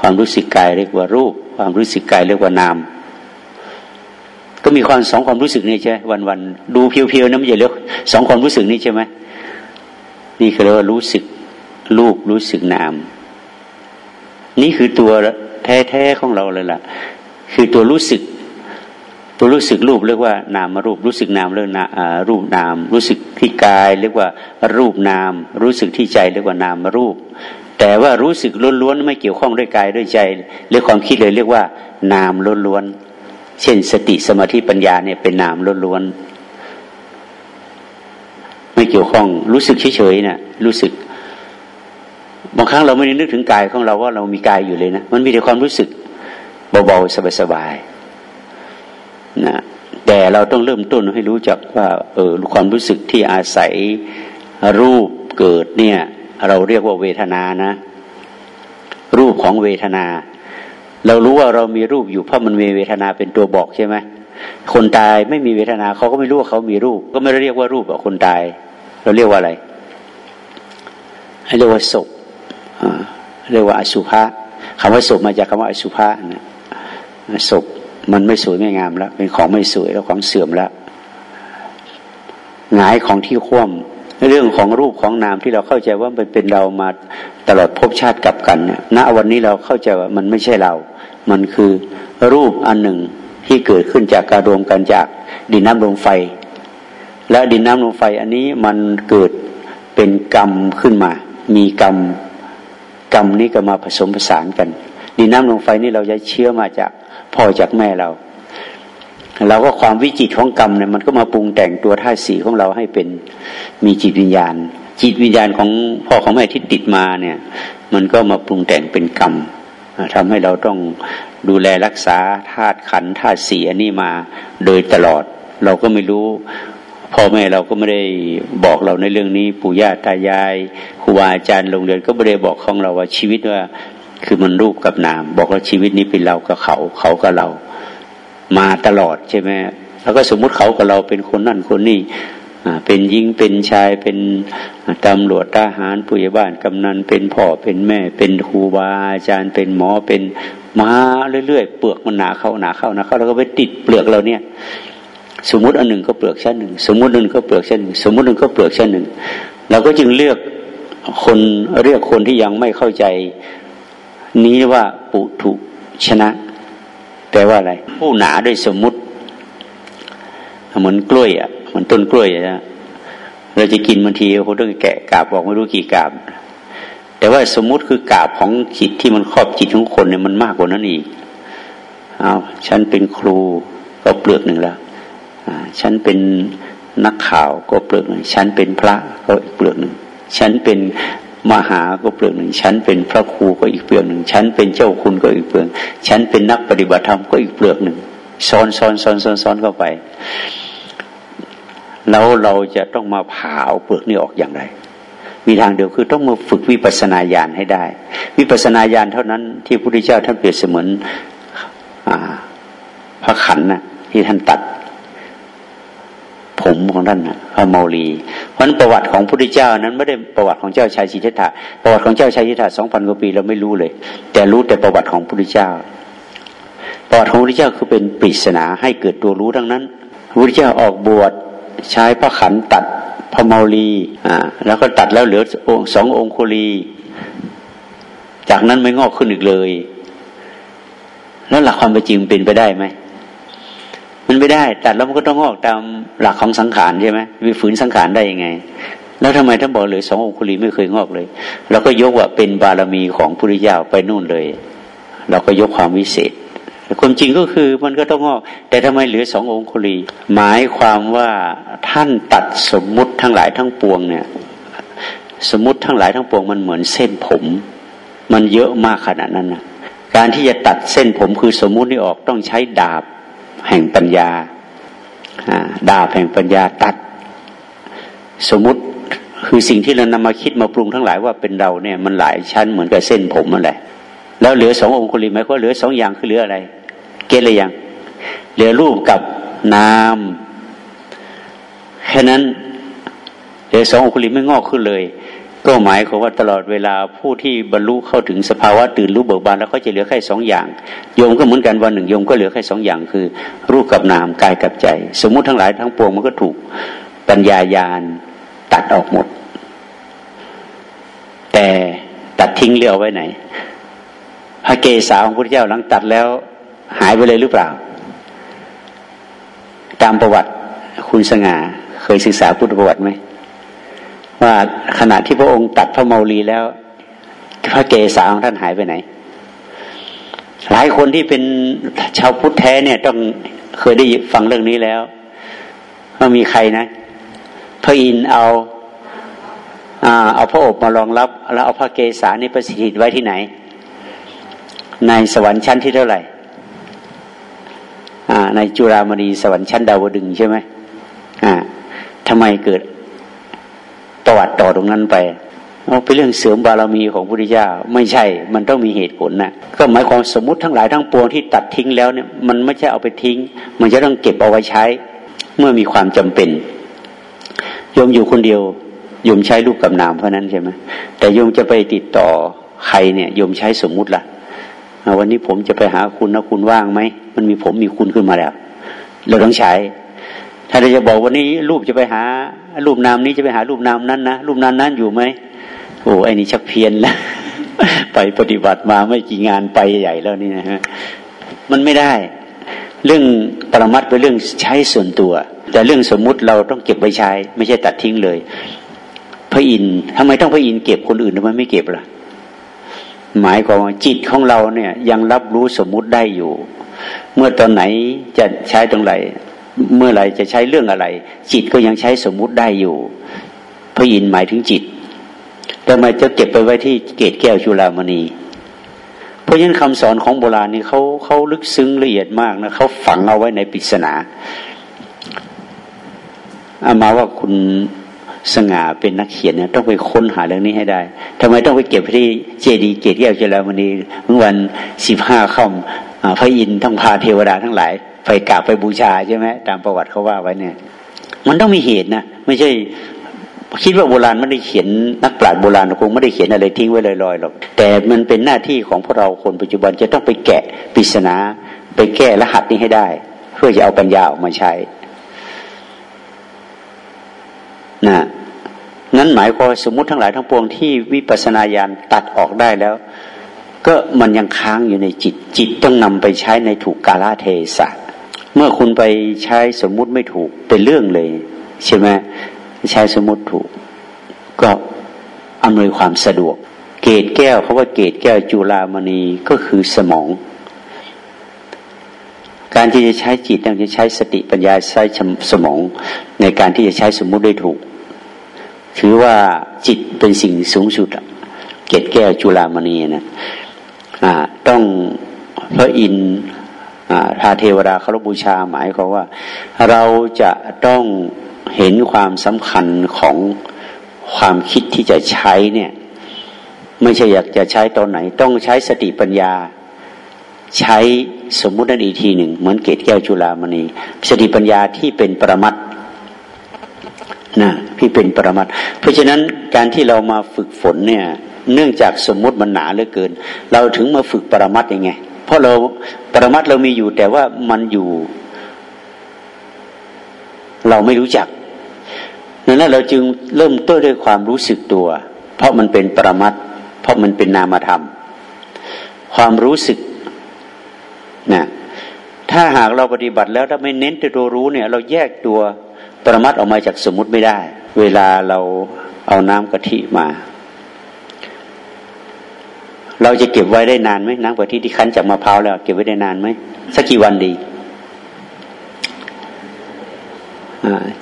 ความรู้สึกกายเรียกว่ารูป ความรู้สึกกายเรียกว่านาม ก็มีความสองความรู้สึกนี่ใช่วันวันดูเพียวๆนะไม่ใช่เรียกสองความรู้สึกนี่ใช่ไหมนี่คือเรียกว่ารู้สึกรูปรู้สึกนาม นี่คือตัวแท้ๆของเราเลยล่ะ คือตัวรู้สึก ตัวรู้สึกรูปเรียกว่านามรูป รู้สึกนามเรียกนารูปนาม รู้สึกที่กาย เรียกว่ารูปนาม รู้สึกที่ใจเรียกว่านามรูป แต่ว่ารู้สึกล้วนๆไม่เกี่ยวข้องด้วยกายด้วยใจเรียกความคิดเลยเรียกว่า นามล้วนๆเช่น สติสมาธิปัญญาเนี่ยเป็นนามล้วนๆไม่เกี่ยวข้องรู้สึกเฉยๆนะ่ะรู้สึกบางครั้งเราไม่ได้นึกถึงกายของเราว่าเรามีกายอยู่เลยนะมันมีแต่ความรู้สึกเบาๆสบายๆ นะแต่เราต้องเริ่มต้นให้รู้จักว่าเออความรู้สึกที่อาศัยรูปเกิดเนี่ย เราเรียกว่าเวทนานะ รูปของเวทนา เรารู้ว่าเรามีรูปอยู่เพราะมันมีเวทนาเป็นตัวบอกใช่ไหมคนตายไม่มีเวทนาเขาก็ไม่รู้ว่าเขามีรูป ก็ไม่ได้เรียกว่ารูปแบบคนตาย เราเรียกว่าอะไร ให้เรียกว่าศพเรียกว่าอสุภะคำว่าศพมาจากคำว่าอสุภะนะศพ มันไม่สวยไม่งามแล้ว เป็นของไม่สวยแล้วของเสื่อมแล้วหงายของที่คว่ำเรื่องของรูปของนามที่เราเข้าใจว่ามันเป็นเรามาตลอดภพชาติกับกันเนี่ยณวันนี้เราเข้าใจว่ามันไม่ใช่เรา มันคือรูปอันหนึ่งที่เกิดขึ้นจากการรวมกันจากดินน้ำลมไฟ และดินน้ำลมไฟอันนี้มันเกิดเป็นกรรมขึ้นมา มีกรรมกรรมนี้ก็มาผสมผสานกัน ดินน้ำลมไฟนี่เราจะเชื่อมาจาก พ่อจากแม่เรา เราก็ความวิจิตของกรรมเนี่ยมันก็มาปรุงแต่งตัวท่าสีของเราให้เป็นมีจิตวิญญาณ จิตวิญญาณของพ่อของแม่ที่ติดมาเนี่ย มันก็มาปรุงแต่งเป็นกรรมทำให้เราต้องดูแลรักษาธาตุขันธาตุสีอันนี้มาโดยตลอด เราก็ไม่รู้พ่อแม่เราก็ไม่ได้บอกเราในเรื่องนี้ ปู่ย่าตายายครูบาอาจารย์โรงเรียนก็ไม่ได้บอกของเราว่าชีวิตว่า คือมันรูปกับนาม บอกว่าชีวิตนี้เป็นเรากับเขา เขากับเรา มาตลอดใช่ไหมแล้วก็สมมุติเขากับเราเป็นคนนั่นคนนี้เป็นยิงเป็นชายเป็นตำรวจทหารผู้ใหญ่บ้านกำนันเป็นพ่อเป็นแม่ เป็นครูบาอาจารย์เป็นหมอเป็นมาเรื่อยๆเปลือกมันหนาเข้าหนาเข้าหนาเข้าแล้วก็ไปติดเปลือกเราเนี่ย สมมุติอันหนึ่งก็เปลือกชั้นหนึ่งสมมุติหนึ่งก็เปลือกชั้นหนึ่งสมมุติหนึ่งก็เปลือกชั้นหนึ่งเราก็จึงเลือกคนเรียกคนที่ยังไม่เข้าใจ นี้ว่าปุถุชนะแปลว่าอะไร ผู้หนาด้วยสมมุติ เหมือนกล้วยอะเหมือนต้นกล้วยอะเราจะกินบางทีเขาต้องแกะกาบบอกไม่รู้กี่กาบ แต่ว่าสมมุติคือกาบของจิตที่มันครอบจิตของคนเนี่ยมันมากกว่านั้นอีกเอาฉันเป็นครูก็เปลือกหนึ่งแล้วฉันเป็นนักข่าวก็เปลือกหนึ่ง ฉันเป็นพระก็อีกเปลือกหนึ่ง ฉันเป็น มหาก็เปลือกหนึ่งฉันเป็นพระครูก็อีกเปลือกหนึ่งฉันเป็นเจ้าคุณก็อีกเปลือกฉันเป็นนักปฏิบัติธรรมก็อีกเปลือกหนึ่งซ้อนซ้อนซ้อนซ้อนซ้อนเข้าไปแล้วเราจะต้องมาผ่าเอาเปลือกนี้ออกอย่างไร มีทางเดียวคือต้องมาฝึกวิปัสนาญาณให้ได้ วิปัสนาญาณเท่านั้นที่พระพุทธเจ้าท่านเปรียบเสมือนพระขันนะที่ท่านตัด ผมของท่านพระเมาลีเพราะนั้นประวัติของพระพุทธเจ้านั้นไม่ได้ประวัติของเจ้าชายสิทธัตถะประวัติของเจ้าชายสิทธัตถะสองพันกว่าปีเราไม่รู้เลย แต่รู้แต่ประวัติของพระพุทธเจ้า ประวัติของพระพุทธเจ้าคือเป็นปริศนาให้เกิดตัวรู้ดังนั้นพระพุทธเจ้าออกบวชใช้พระขันตัดพระเมาลีอ่าแล้วก็ตัดแล้วเหลือองสององคุลีจากนั้นไม่งอกขึ้นอีกเลย แล้วหลักความเป็นจริงเป็นไปได้ไหม มันไม่ได้ตัดแล้วมันก็ต้องงอกตามหลักของสังขารใช่ไหมไปฝืนสังขารได้ยังไง แล้วทำไมท่านบอกเลยสององคุลีไม่เคยงอกเลยเราก็ยกว่าเป็นบารมีของพุทธเจ้าไปนู่นเลย เราก็ยกความวิเศษความจริงก็คือมันก็ต้องงอก แต่ทำไมเหลือสององคุลี หมายความว่าท่านตัดสมมุติทั้งหลายทั้งปวงเนี่ย สมมติทั้งหลายทั้งปวงมันเหมือนเส้นผม มันเยอะมากขนาดนั้นนะการที่จะตัดเส้นผมคือสมมุตินี่ออกต้องใช้ดาบ แห่งปัญญาดาบแห่งปัญญาตัด สมมติคือสิ่งที่เรานำมาคิดมาปรุงทั้งหลายว่าเป็นเราเนี่ยมันหลายชั้นเหมือนกับเส้นผมนั่นแหละแล้วเหลือสององคุลิไหมก็เหลือสองอย่างคือเหลืออะไร เกลยยังเหลือรูปกับนามแค่นั้นเหลือสององคุลิไม่งอกขึ้นเลย ก็หมายความว่าตลอดเวลาผู้ที่บรรลุเข้าถึงสภาวะตื่นรู้เบิกบานแล้วเขาจะเหลือแค่สองอย่างโยมก็เหมือนกันวันหนึ่งโยมก็เหลือแค่สองอย่างคือ รูปกับนามกายกับใจ สมมุติทั้งหลายทั้งปวงมันก็ถูกปัญญายาณตัดออกหมด แต่ตัดทิ้งเรือเอาไว้ไหน พระเกศาของพระเจ้าหลังตัดแล้วหายไปเลยหรือเปล่า ตามประวัติคุณสง่าเคยศึกษาพุทธประวัติไหม ว่าขณะที่พระองค์ตัดพระเมารีแล้ว พระเกศาของท่านหายไปไหน หลายคนที่เป็นชาวพุทธแท้เนี่ยต้องเคยได้ฟังเรื่องนี้แล้วว่ามีใครนะ พระอินเอาเอาพระอบมารองรับ แล้วเอาพระเกศานี่ประสิทธิ์ไว้ที่ไหน ในสวรรค์ชั้นที่เท่าไหร่ในจุฬามณีสวรรค์ชั้นดาวดึงใช่ไหมอ่าทำไมเกิด ประวัติต่อตรงนั้นไปเอาเป็นเรื่องเสริมบารมีของพุทธเจ้าไม่ใช่ มันต้องมีเหตุผลนะก็หมายความสมมติทั้งหลายทั้งปวงที่ตัดทิ้งแล้วเนี่ยมันไม่ใช่เอาไปทิ้ง มันจะต้องเก็บเอาไว้ใช้ เมื่อมีความจำเป็นโยมอยู่คนเดียวโยมใช้รูปกับนามเพราะนั้นใช่ไหมแต่โยมจะไปติดต่อใครเนี่ยโยมใช้สมมุติละ่ะวันนี้ผมจะไปหาคุณนะคุณว่างไหมมันมีผมมีคุณขึ้นมาแล้ว เราต้องใช้ ถ้าเราจะบอกวันนี้รูปจะไปหา รูปนามนี้จะไปหารูปนามนั้นนะรูปนามนั้นอยู่ไหมโอ้ไอ้นี่ชักเพี้ยนแล้วไปปฏิบัติมาไม่กี่งานไปใหญ่แล้วนี่นะฮะมันไม่ได้ เรื่องปรมัตเป็นเรื่องใช้ส่วนตัว แต่เรื่องสมมุติเราต้องเก็บไว้ใช้ ไม่ใช่ตัดทิ้งเลย พระอินทร์ทำไมต้องพระอินทร์เก็บคนอื่นทำไมไม่เก็บล่ะหมายความว่าจิตของเราเนี่ยยังรับรู้สมมุติได้อยู่ เมื่อตอนไหนจะใช้ตรงไหน เมื่อไหร่จะใช้เรื่องอะไร จิตก็ยังใช้สมมุติได้อยู่พระอินหมายถึงจิตแต่มาจะเก็บไปไว้ที่เกตแก้วจุลามณี เพราะฉะนั้นคำสอนของโบราณนี่เขาเขาลึกซึ้งละเอียดมากนะเขาฝังเอาไว้ในปริศนาอามาว่าคุณสง่าเป็นนักเขียนเนี่ยต้องไปค้นหาเรื่องนี้ให้ได้ทำไมต้องไปเก็บที่เจดีเกตแก้วจุลามณีเมื่อวันสิบห้าค่ำพระอินทร์ต้งพาเทวดาทั้งหลาย ไปกราบไปบูชาใช่ไหมตามประวัติเขาว่าไว้เนี่ย มันต้องมีเหตุนะไม่ใช่คิดว่าโบราณไม่ได้เขียนนักปราชญ์โบราณคงไม่ได้เขียนอะไรทิ้งไว้ลอยๆหรอกแต่มันเป็นหน้าที่ของพวกเราคนปัจจุบันจะต้องไปแกะปริศนา ไปแก้รหัสนี้ให้ได้ เพื่อจะเอาปัญญาออกมาใช้นะนั้นหมายความสมมุติทั้งหลายทั้งปวงที่วิปัสสนาญาณตัดออกได้แล้ว ก็มันยังค้างอยู่ในจิตจิตต้องนำไปใช้ในถูกกาลเทศะ เมื่อคุณไปใช้สมมุติไม่ถูกเป็นเรื่องเลย ใช่ไหมใช้สมมุติถูก ก็อำนวยความสะดวก เกตแก้วเขาว่าเกตแก้วจุลามณีก็คือสมอง การที่จะใช้จิตต้องจะใช้สติปัญญาใช้สมอง ในการที่จะใช้สมมุติได้ถูก ถือว่าจิตเป็นสิ่งสูงสุดเกตแก้วจุลามณีนะต้องพระอินทร์ พาเทวดาเคารพบูชาหมายความว่า เราจะต้องเห็นความสำคัญของความคิดที่จะใช้เนี่ย ไม่ใช่อยากจะใช้ตอนไหน ต้องใช้สติปัญญา ใช้สมมุตินั่นอีกทีหนึ่ง เหมือนเกตแก้วจุลามณีสติปัญญาที่เป็นปรมัตนะที่เป็นปรมัตเพราะฉะนั้นการที่เรามาฝึกฝนเนี่ย เนื่องจากสมมุติมันหนาเหลือเกิน เราถึงมาฝึกปรมัตยังไง เพราะเราปรมัตเรามีอยู่ แต่ว่ามันอยู่ เราไม่รู้จักนั้นเราจึงเริ่มต้นด้วยความรู้สึกตัว เพราะมันเป็นปรมัตเพราะมันเป็นนามธรรม ความรู้สึกนะถ้าหากเราปฏิบัติแล้วถ้าไม่เน้นตัวรู้เนี่ย เราแยกตัวปรมัตออกมาจากสมมุติไม่ได้ เวลาเราเอาน้ำกะทิมา เราจะเก็บไว้ได้นานไหมน้ำกะทิที่คั้นจากมะพร้าวแล้วเก็บไว้ได้นานไหมสักกี่วันดี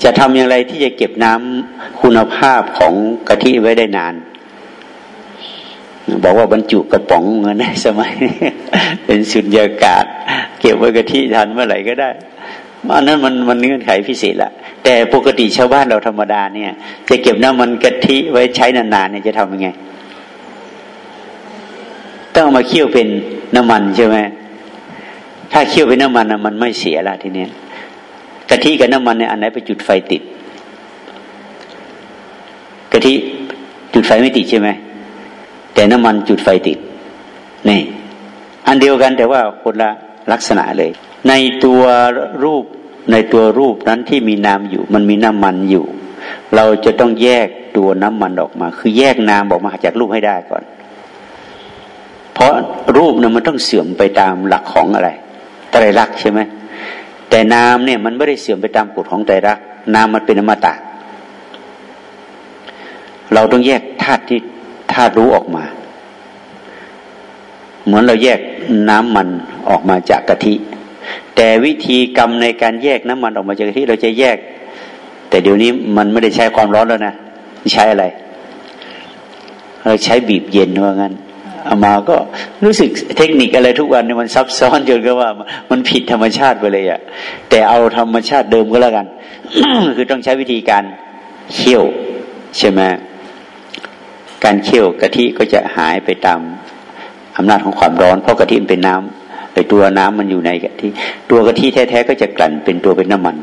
จะทำอย่างไรที่จะเก็บน้ำคุณภาพของกะทิไว้ได้นาน บอกว่าบรรจุกระป๋องเงินในสมัย เป็นสุญญากาศ เก็บไว้กะทิทันเมื่อไหร่ก็ได้อันนั้นมันมันเงื่อนไขพิเศษละแต่ปกติชาวบ้านเราธรรมดาเนี่ย จะเก็บน้ำมันกะทิไว้ใช้นานๆเนี่ยจะทำยังไง ต้องมาเคี่ยวเป็นน้ำมันใช่ไหมถ้าเคี่ยวเป็นน้ำมันมันไม่เสียละทีเนี้ยกะทิกับน้ำมันเนี่ยอันไหนไปจุดไฟติดกะทิจุดไฟไม่ติดใช่ไหมแต่น้ำมันจุดไฟติดนี่อันเดียวกันแต่ว่าคนละลักษณะเลย ในตัวรูปในตัวรูปนั้นที่มีน้ำอยู่ มันมีน้ำมันอยู่ เราจะต้องแยกตัวน้ำมันออกมา คือแยกน้ำออกมาจากรูปให้ได้ก่อน ราะรูปเนี่ยมันต้องเสื่อมไปตามหลักของอะไรไตรลักษณ์ใช่ไหมแต่น้ำเนี่ยมันไม่ได้เสื่อมไปตามกฎของไตรลักษณ์น้ำมันเป็นอมตะ เราต้องแยกธาตุที่ธาตุรู้ออกมา เหมือนเราแยกน้ำมันออกมาจากกะทิ แต่วิธีกรรมในการแยกน้ำมันออกมาจากกะทิเราจะแยก แต่เดี๋ยวนี้มันไม่ได้ใช้ความร้อนแล้วนะใช้อะไร เราใช้บีบเย็นว่างั้น เอามาก็รู้สึกเทคนิคอะไรทุกวันเนี่ยมันซับซ้อนจนก็ว่ามันผิดธรรมชาติไปเลยอะแต่เอาธรรมชาติเดิมก็แล้วกัน คือต้องใช้วิธีการเคี่ยวใช่ไหมการเคี่ยวกะทิก็จะหายไปตามอำนาจของความร้อน เพราะกะทิมันเป็นน้ำไปตัวน้ำมันอยู่ในกะทิตัวกะทิแท้ๆก็จะกลั่นเป็นตัวเป็นน้ำมัน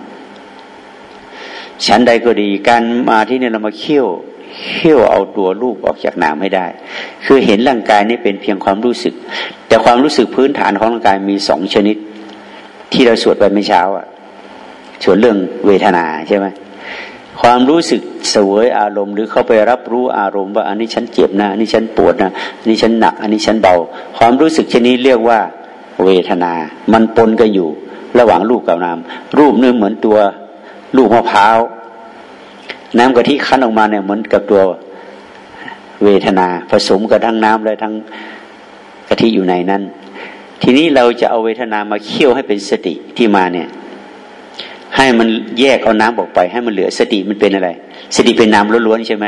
ชั้นใดก็ดีการมาที่นี่เรามาเคี่ยว เคี่ยวเอาตัวรูปออกจากน้ำให้ได้ คือเห็นร่างกายนี่เป็นเพียงความรู้สึก แต่ความรู้สึกพื้นฐานของร่างกายมีสองชนิด ที่เราสวดไปเมื่อเช้าอะส่วนเรื่องเวทนาใช่ไหมความรู้สึกสวยอารมณ์ หรือเข้าไปรับรู้อารมณ์ว่าอันนี้ฉันเจ็บนะอันนี้ฉันปวดนะอันนี้ฉันหนัก อันนี้ฉันเบา ความรู้สึกชนิดเรียกว่าเวทนา มันปนกันอยู่ ระหว่างรูปกับนามรูปนี่เหมือนตัวลูกมะพร้าว น้ำกะทิคั้นออกมาเนี่ยเหมือนกับตัวเวทนา ผสมกับทั้งน้ำและทั้งกะทิอยู่ในนั้น ทีนี้เราจะเอาเวทนามาเคี่ยวให้เป็นสติที่มาเนี่ย ให้มันแยกเอาน้ำออกไป ให้มันเหลือสติมันเป็นอะไร สติเป็นน้ำล้วนๆใช่ไหม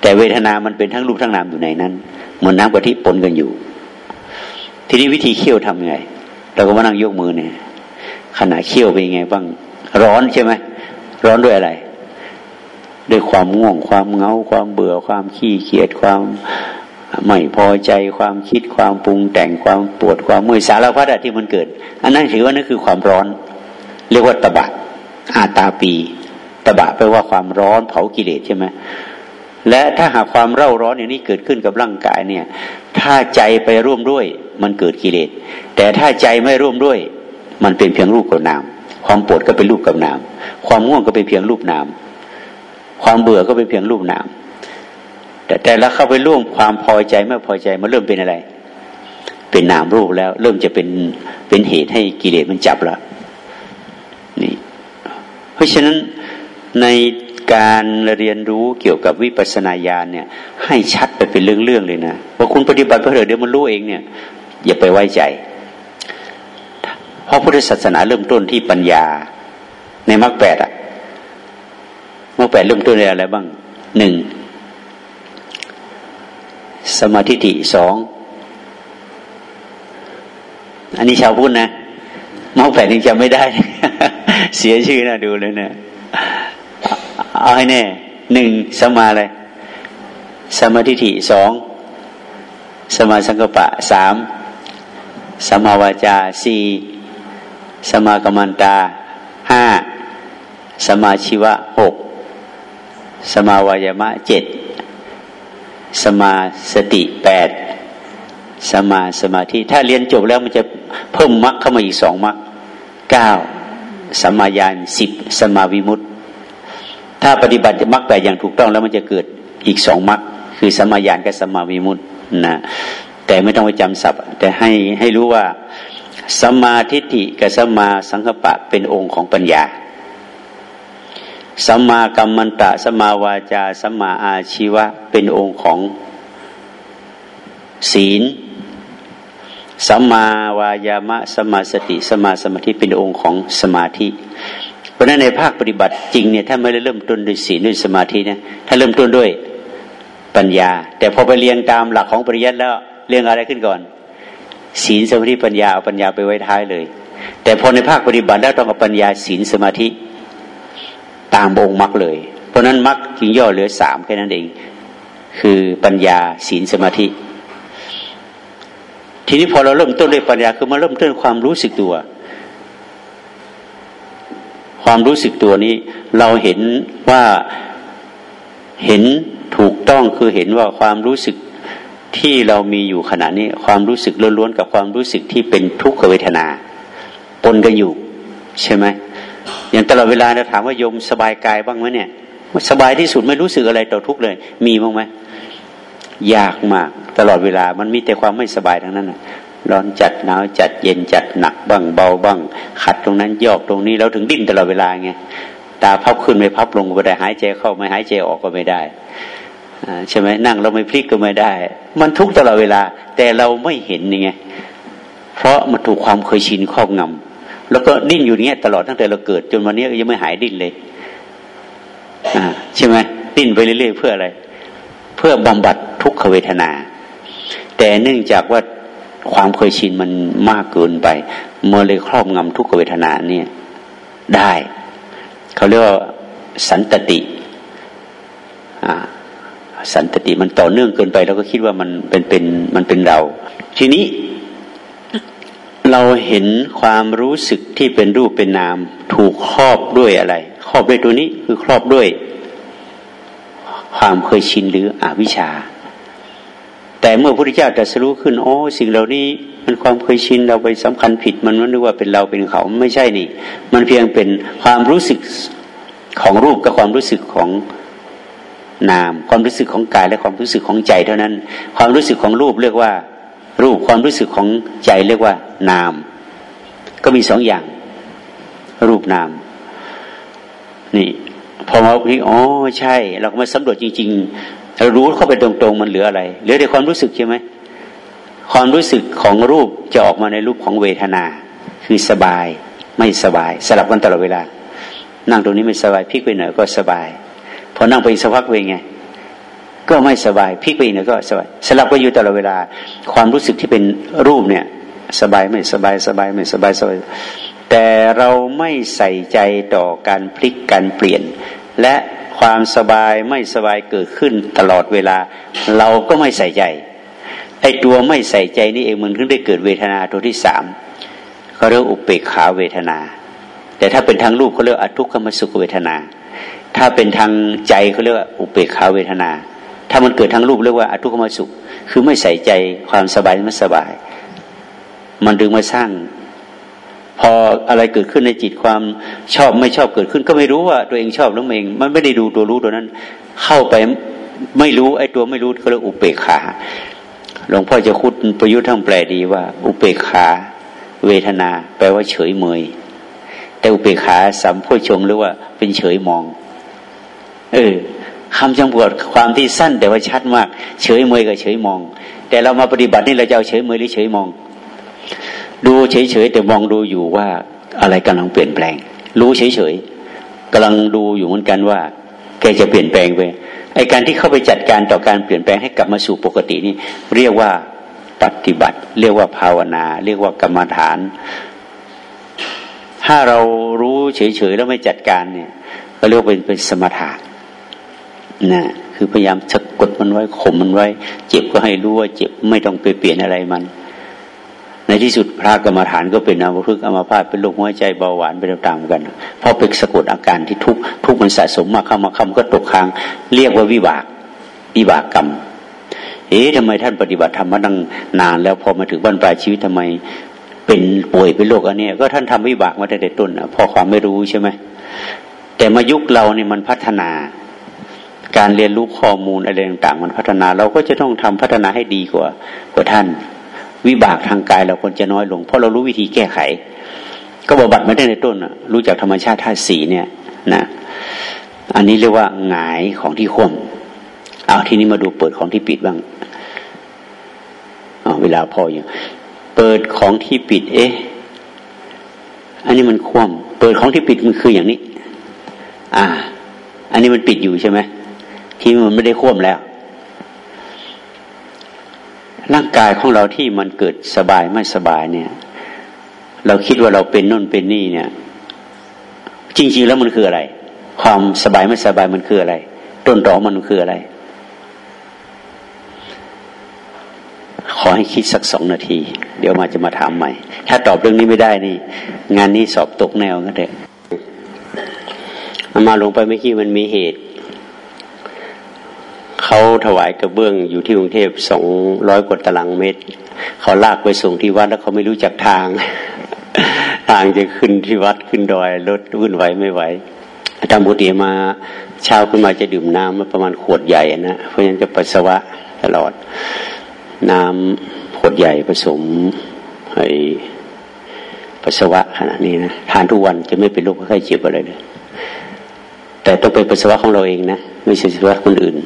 แต่เวทนามันเป็นทั้งรูปทั้งนามอยู่ในนั้น เหมือนน้ากะทิปนกันอยู่ ทีนี้วิธีเคี่ยวทำยังไง เราก็มานั่งยกมือเนี่ยขณะเคี่ยวเป็นยังไงบ้าง ร้อนใช่ไหม ร้อนด้วยอะไร ด้วยความง่วงความเงาความเบื่อความขี้เกียจความไม่พอใจความคิดความปรุงแต่งความปวดความเมื่อยสารพัดที่มันเกิด อันนั้นถือว่านั่นคือความร้อน เรียกว่าตบะอาตาปีตบะแปลว่าความร้อนเผากิเลสใช่ไหมและถ้าหากความเร่าร้อนอย่างนี้เกิดขึ้นกับร่างกายเนี่ย ถ้าใจไปร่วมด้วย มันเกิดกิเลส แต่ถ้าใจไม่ร่วมด้วย มันเป็นเพียงรูปกับนาม ความปวดก็เป็นรูปกับนาม ความง่วงก็เป็นเพียงรูปนาม ความเบื่อก็เป็นเพียงรูปนามแต่แต่ล้วเข้าไปร่วมความพอใจไม่พอใจมันเริ่มเป็นอะไร เป็นนามรูปแล้ว เริ่มจะเป็นเป็นเหตุให้กิเลสมันจับแล้วนี่ เพราะฉะนั้นในการเรียนรู้เกี่ยวกับวิปัสสนาญาณเนี่ย ให้ชัดไปเป็นเรื่องๆเลยนะว่าคุณปฏิบัติเพื่อเดี๋ยวมันรู้เองเนี่ย อย่าไปไว้ใจเพราะพุทธศาสนาเริ่มต้นที่ปัญญาในมรรคแปดอะ มรรคแปดเริ่มต้นในอะไรบ้างหนึ่งสมาธิิสองอันนี้ชาวพุทธนะมรรคแปดยังจำไม่ได้ เสียชื่อนะดูเลยเนะี่ยเอาให้แน่หนึ่งสมาอะไรสมาธิิสองสมาสังกปะสามสมาวาจาสี่สมากรรมันตาห้าสมาชีวะ สมาวายมะเจ็ดสมาสติแปดสมาสมาธิ ถ้าเรียนจบแล้วมันจะเพิ่มมรรคเข้ามาอีกสองมรรคเก้าสมาญาณสิบสมาวิมุตติ ถ้าปฏิบัติมรรคแปดอย่างถูกต้องแล้วมันจะเกิดอีกสองมรรคคือสมาญาณกับสมาวิมุตตินะแต่ไม่ต้องไปจำศัพท์ แต่ให้ให้รู้ว่าสมาทิฏฐิกับสมาสังคปะเป็นองค์ของปัญญา สัมมากรรมันตะสัมมาวาจาสัมมาอาชีวะ เป็นองค์ของศีลสัมมาวายามะสัมมาสติสัมมาสมาธิเป็นองค์ของสมาธิ เพราะนั้นในภาคปฏิบัติจริงเนี่ยถ้าไม่ได้เริ่มต้นด้วยศีลด้วยสมาธินะถ้าเริ่มต้นด้วยปัญญา แต่พอไปเรียงตามหลักของปริยัติแล้วเรียงอะไรขึ้นก่อน ศีลสมาธิปัญญาเอาปัญญาไปไว้ท้ายเลย แต่พอในภาคปฏิบัติแล้วต้องเอาปัญญาศีลสมาธิ ตามองค์มรรคเลย เพราะนั้นมรรคจึงย่อเหลือสามแค่นั้นเอง คือปัญญาศีลสมาธิ ทีนี้พอเราเริ่มต้นด้วยปัญญาคือมาเริ่มต้นความรู้สึกตัว ความรู้สึกตัวนี้ เราเห็นว่าเห็นถูกต้องคือเห็นว่าความรู้สึกที่เรามีอยู่ขณะนี้ ความรู้สึกล้วนๆกับความรู้สึกที่เป็นทุกขเวทนาปนกันอยู่ ใช่ไหม อย่างตลอดเวลาเราถามว่าโยมสบายกายบ้างไหมเนี่ยสบายที่สุดไม่รู้สึกอะไรต่อทุกเลย มีบ้างไหมยากมาก ตลอดเวลามันมีแต่ความไม่สบายทั้งนั้นร้อนจัดหนาวจัดเย็นจัดหนักบ้างเบาบ้าง ขัดตรงนั้นยอกตรงนี้เราถึงดิ้นตลอดเวลาไงตาพับขึ้นไม่พับลงก็ไม่ได้หายใจเข้าไม่หายใจออกก็ไม่ได้ใช่ไหมนั่งเราไม่พลิกก็ไม่ได้ มันทุกตลอดเวลา แต่เราไม่เห็นไงเพราะมันถูกความเคยชินครอบงำ แล้วก็ดิ้นอยู่เนี้ยตลอดตั้งแต่เราเกิด จนวันนี้ยังไม่หายดิ้นเลยอ่าใช่ไหมดิ้นไปเรื่อยๆเพื่ออะไร เพื่อบำบัดทุกขเวทนา แต่เนื่องจากว่าความเคยชินมันมากเกินไปเมื่อเลยครอบงำทุกขเวทนาเนี่ยได้เขาเรียกว่าสันตติสันตติมันต่อเนื่องเกินไปเราก็คิดว่ามันเป็นเป็นมันเป็นเรา ทีนี้ เราเห็นความรู้สึกที่เป็นรูปเป็นนาม ถูกครอบด้วยอะไร ครอบด้วยตัวนี้คือครอบด้วย ความเคยชินหรืออวิชชา แต่เมื่อพระพุทธเจ้าตรัสรู้ขึ้นโอ้สิ่งเหล่านี้มันความเคยชินเราไปสำคัญผิดมันนึกว่าเป็นเราเป็นเขาไม่ใช่นี่ มันเพียงเป็นความรู้สึกของรูปกับความรู้สึกของนาม ความรู้สึกของกายและความรู้สึกของใจเท่านั้น ความรู้สึกของรูปเรียกว่า รูปความรู้สึกของใจเรียกว่า นาม ก็มีสองอย่าง รูปนาม นี่ พอมาพิอ๋อใช่ เราก็มาสำรวจจริงๆเรารู้เข้าไปตรงๆ มันเหลืออะไรเหลือแต่ความรู้สึกใช่ไหมความรู้สึกของรูปจะออกมาในรูปของเวทนา คือสบายไม่สบาย สลับกันตลอดเวลา นั่งตรงนี้ไม่สบายพลิกไปหน่อยก็สบายพอนั่งไปสักพักเวงไง ก็ไม่สบายพลิกไปหน่อยก็สบายสลับกันอยู่ตลอดเวลา ความรู้สึกที่เป็นรูปเนี่ย สบายไม่สบายสบายไม่สบายสบายแต่เราไม่ใส่ใจต่อการพลิกการเปลี่ยน และความสบายไม่สบายเกิดขึ้นตลอดเวลา เราก็ไม่ใส่ใจไอ้ตัวไม่ใส่ใจนี่เองมันถึงได้เกิดเวทนาตัวที่สามเขาเรียกอุเปกขาเวทนา แต่ถ้าเป็นทางรูปเขาเรียกอทุกขมสุขเวทนา ถ้าเป็นทางใจเขาเรียกว่าอุเปกขาเวทนา ถ้ามันเกิดทางรูปเรียกว่าอทุกขมสุข คือไม่ใส่ใจความสบายไม่สบาย มันดึงมาสร้าง พออะไรเกิดขึ้นในจิตความชอบไม่ชอบเกิดขึ้น ก็ไม่รู้ว่าตัวเองชอบหรือไม่เอง มันไม่ได้ดูตัวรู้ตัวนั้น เข้าไปไม่รู้ไอ้ตัวไม่รู้เขาเรียกอุเปกขาหลวงพ่อจะคุดประยุทธ์ทั้งแปลดีว่า อุเปกขา เวทนา แปลว่าเฉยเมย แต่อุเปกขาสัมโพชงหรือว่าเป็นเฉยมอง เออ คำจำกัดความที่สั้นแต่ว่าชัดมาก เฉยเมยกับเฉยมอง แต่เรามาปฏิบัตินี่เราจะเอาเฉยเมยหรือเฉยมอง ดูเฉยเฉยแต่มองดูอยู่ว่าอะไรกำลังเปลี่ยนแปลง รู้เฉยเฉยกำลังดูอยู่เหมือนกันว่า แกจะเปลี่ยนแปลงไปไอการที่เข้าไปจัดการต่อการเปลี่ยนแปลงให้กลับมาสู่ปกตินี่เรียกว่าปฏิบัติ เรียกว่าภาวนา เรียกว่ากรรมฐาน ถ้าเรารู้เฉยๆแล้วไม่จัดการเนี่ยก็เรียกเป็นเป็นสมถะ นะคือพยายามสะกดมันไว้ข่มมันไว้ เจ็บก็ให้รู้ว่าเจ็บไม่ต้องไปเปลี่ยนอะไรมัน ในที่สุดพระกรรมฐานก็เป็นอัมพฤกษ์อัมพาตเป็นโรคหัวใจเบาหวานไปตามๆกันเพราะไปสะกดอาการที่ทุกทุกมันสะสมมาเข้ามาเข้าก็ตกค้าง เรียกว่าวิบากวิบากกรรมเอ๊ะทำไมท่านปฏิบัติธรรมมาตั้งนาน แล้วพอมาถึงบ้านปลายชีวิตทำไมเป็นป่วยเป็นโรคอันนี้ก็ท่านทำวิบากมาแต่ต้นพอความไม่รู้ใช่ไหมแต่มายุคเราเนี่ยมันพัฒนา การเรียนรู้ข้อมูลอะไรต่างๆ มันพัฒนา เราก็จะต้องทำพัฒนาให้ดีกว่ากว่าท่าน วิบากทางกายเราควรจะน้อยลง เพราะเรารู้วิธีแก้ไข ก็บำบัดไม่ได้ในต้นรู้จักธรรมชาติธาตุสีเนี่ยนะอันนี้เรียกว่าหงายของที่ข่มเอาทีนี้มาดูเปิดของที่ปิดบ้างเอาเวลาพออยู่ เปิดของที่ปิด เอ๊ะอันนี้มันคว่ำเปิดของที่ปิดมันคืออย่างนี้ อ่า อันนี้มันปิดอยู่ใช่ไหม ที่มันไม่ได้คว่ำแล้ว ร่างกายของเราที่มันเกิดสบายไม่สบายเนี่ย เราคิดว่าเราเป็นน่นเป็นนี่เนี่ย จริง ๆ แล้วมันคืออะไร ความสบายไม่สบายมันคืออะไร ต้นตอมันคืออะไร ขอให้คิดสักสองนาที เดี๋ยวมาจะมาถามใหม่ ถ้าตอบเรื่องนี้ไม่ได้นี่ งานนี้สอบตกแนวก็เถอะมาลงไปเมื่อกี้มันมีเหตุ เขาถวายกระเบื้องอยู่ที่กรุงเทพสองร้อยกว่าตารางเมตร เขาลากไปส่งที่วัดแล้วเขาไม่รู้จักทาง ทางจะขึ้นที่วัดขึ้นดอยรถวุ่นไหวไม่ไหวอาจารย์บุตรีมาเช้าขึ้นมาจะดื่มน้ำประมาณขวดใหญ่นะเพราะฉะนั้นจะปัสสาวะตลอด น้ำขวดใหญ่ผสมไอ้ปัสสาวะขนาดนี้นะทานทุกวันจะไม่เป็นโรคไข้เจ็บอะไรเลยแต่ต้องเป็นปัสสาวะของเราเองนะ ไม่ใช่ปัสสาวะคนอื่น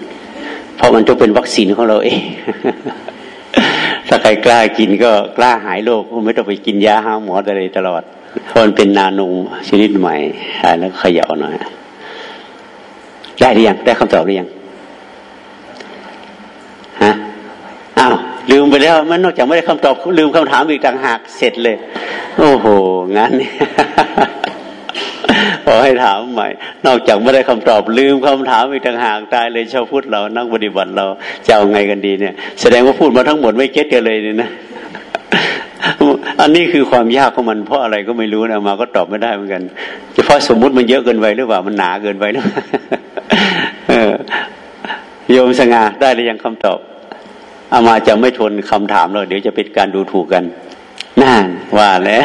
เพราะมันต้องเป็นวัคซีนของเราเอง ถ้าใครกล้ากินก็กล้าหายโรคไม่ต้องไปกินยาหาหมออะไรตลอดเพราะมันเป็นนาโนชนิดใหม่แล้วขย่าหน่อยได้หรือยังได้คำตอบหรือยังฮะอ้าวลืมไปแล้ว มันนอกจากไม่ได้คำตอบลืมคำถามอีกต่างหากเสร็จเลย โอ้โหงั้น พอให้ถามใหม่ นอกจากไม่ได้คำตอบลืมคำถามอีกต่างหากตายเลยชาวพุทธเรานั่งปฏิบัติเราจะเอาไงกันดีเนี่ย แสดงว่าพูดมาทั้งหมดไม่เก็ตกันเลยเนี่ยนะอันนี้คือความยากของมันเพราะอะไรก็ไม่รู้นะมาก็ตอบไม่ได้เหมือนกันเฉพาะสมมุติมันเยอะเกินไปหรือเปล่ามันหนาเกินไปหรือโยมสง่าได้หรือยังคำตอบอามาจะไม่ทนคำถามแล้วเดี๋ยวจะเป็นการดูถูกกัน นั่นว่าแล้ว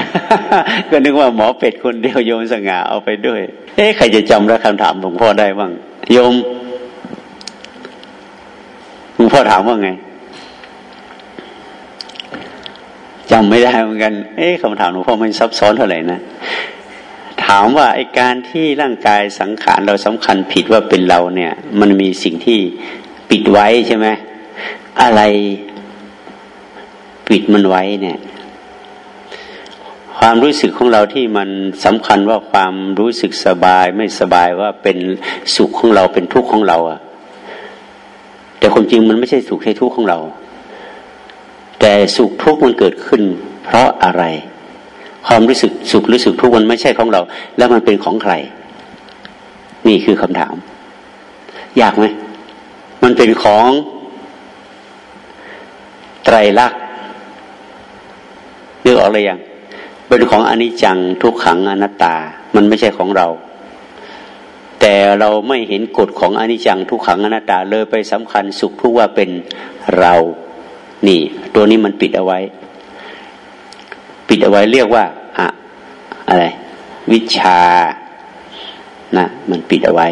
ก็นึกว่าหมอเป็ดคนเดียวโยมสง่าเอาไปด้วย เอ๊ะใครจะจำแล้วคำถามหลวงพ่อได้บ้างโยมหลวงพ่อถามว่าไงจำไม่ได้เหมือนกัน เอ๊ะคำถามหลวงพ่อมันซับซ้อนเท่าไหร่นะถามว่าไอการที่ร่างกายสังขารเราสำคัญผิดว่าเป็นเราเนี่ย มันมีสิ่งที่ปิดไว้ใช่ไหมอะไรปิดมันไว้เนี่ย ความรู้สึกของเราที่มันสำคัญว่าความรู้สึกสบายไม่สบายว่าเป็นสุขของเราเป็นทุกข์ของเราอะแต่ความจริงมันไม่ใช่สุขใช่ทุกข์ของเรา แต่สุขทุกข์มันเกิดขึ้น เพราะอะไร ความรู้สึกสุขรือสุขทุกข์มันไม่ใช่ของเรา แล้วมันเป็นของใคร นี่คือคำถาม ยากไหมมันเป็นของไตรลักษณ์เรื่องออกเลยยัง เป็นของอนิจจังทุกขังอนัตตา มันไม่ใช่ของเรา แต่เราไม่เห็นกฎของอนิจจังทุกขังอนัตตาเลยไปสำคัญสุขทุกว่าเป็นเรา นี่ ตัวนี้มันปิดเอาไว้ ปิดเอาไว้เรียกว่าอะอะไร วิชา นะ มันปิดเอาไว้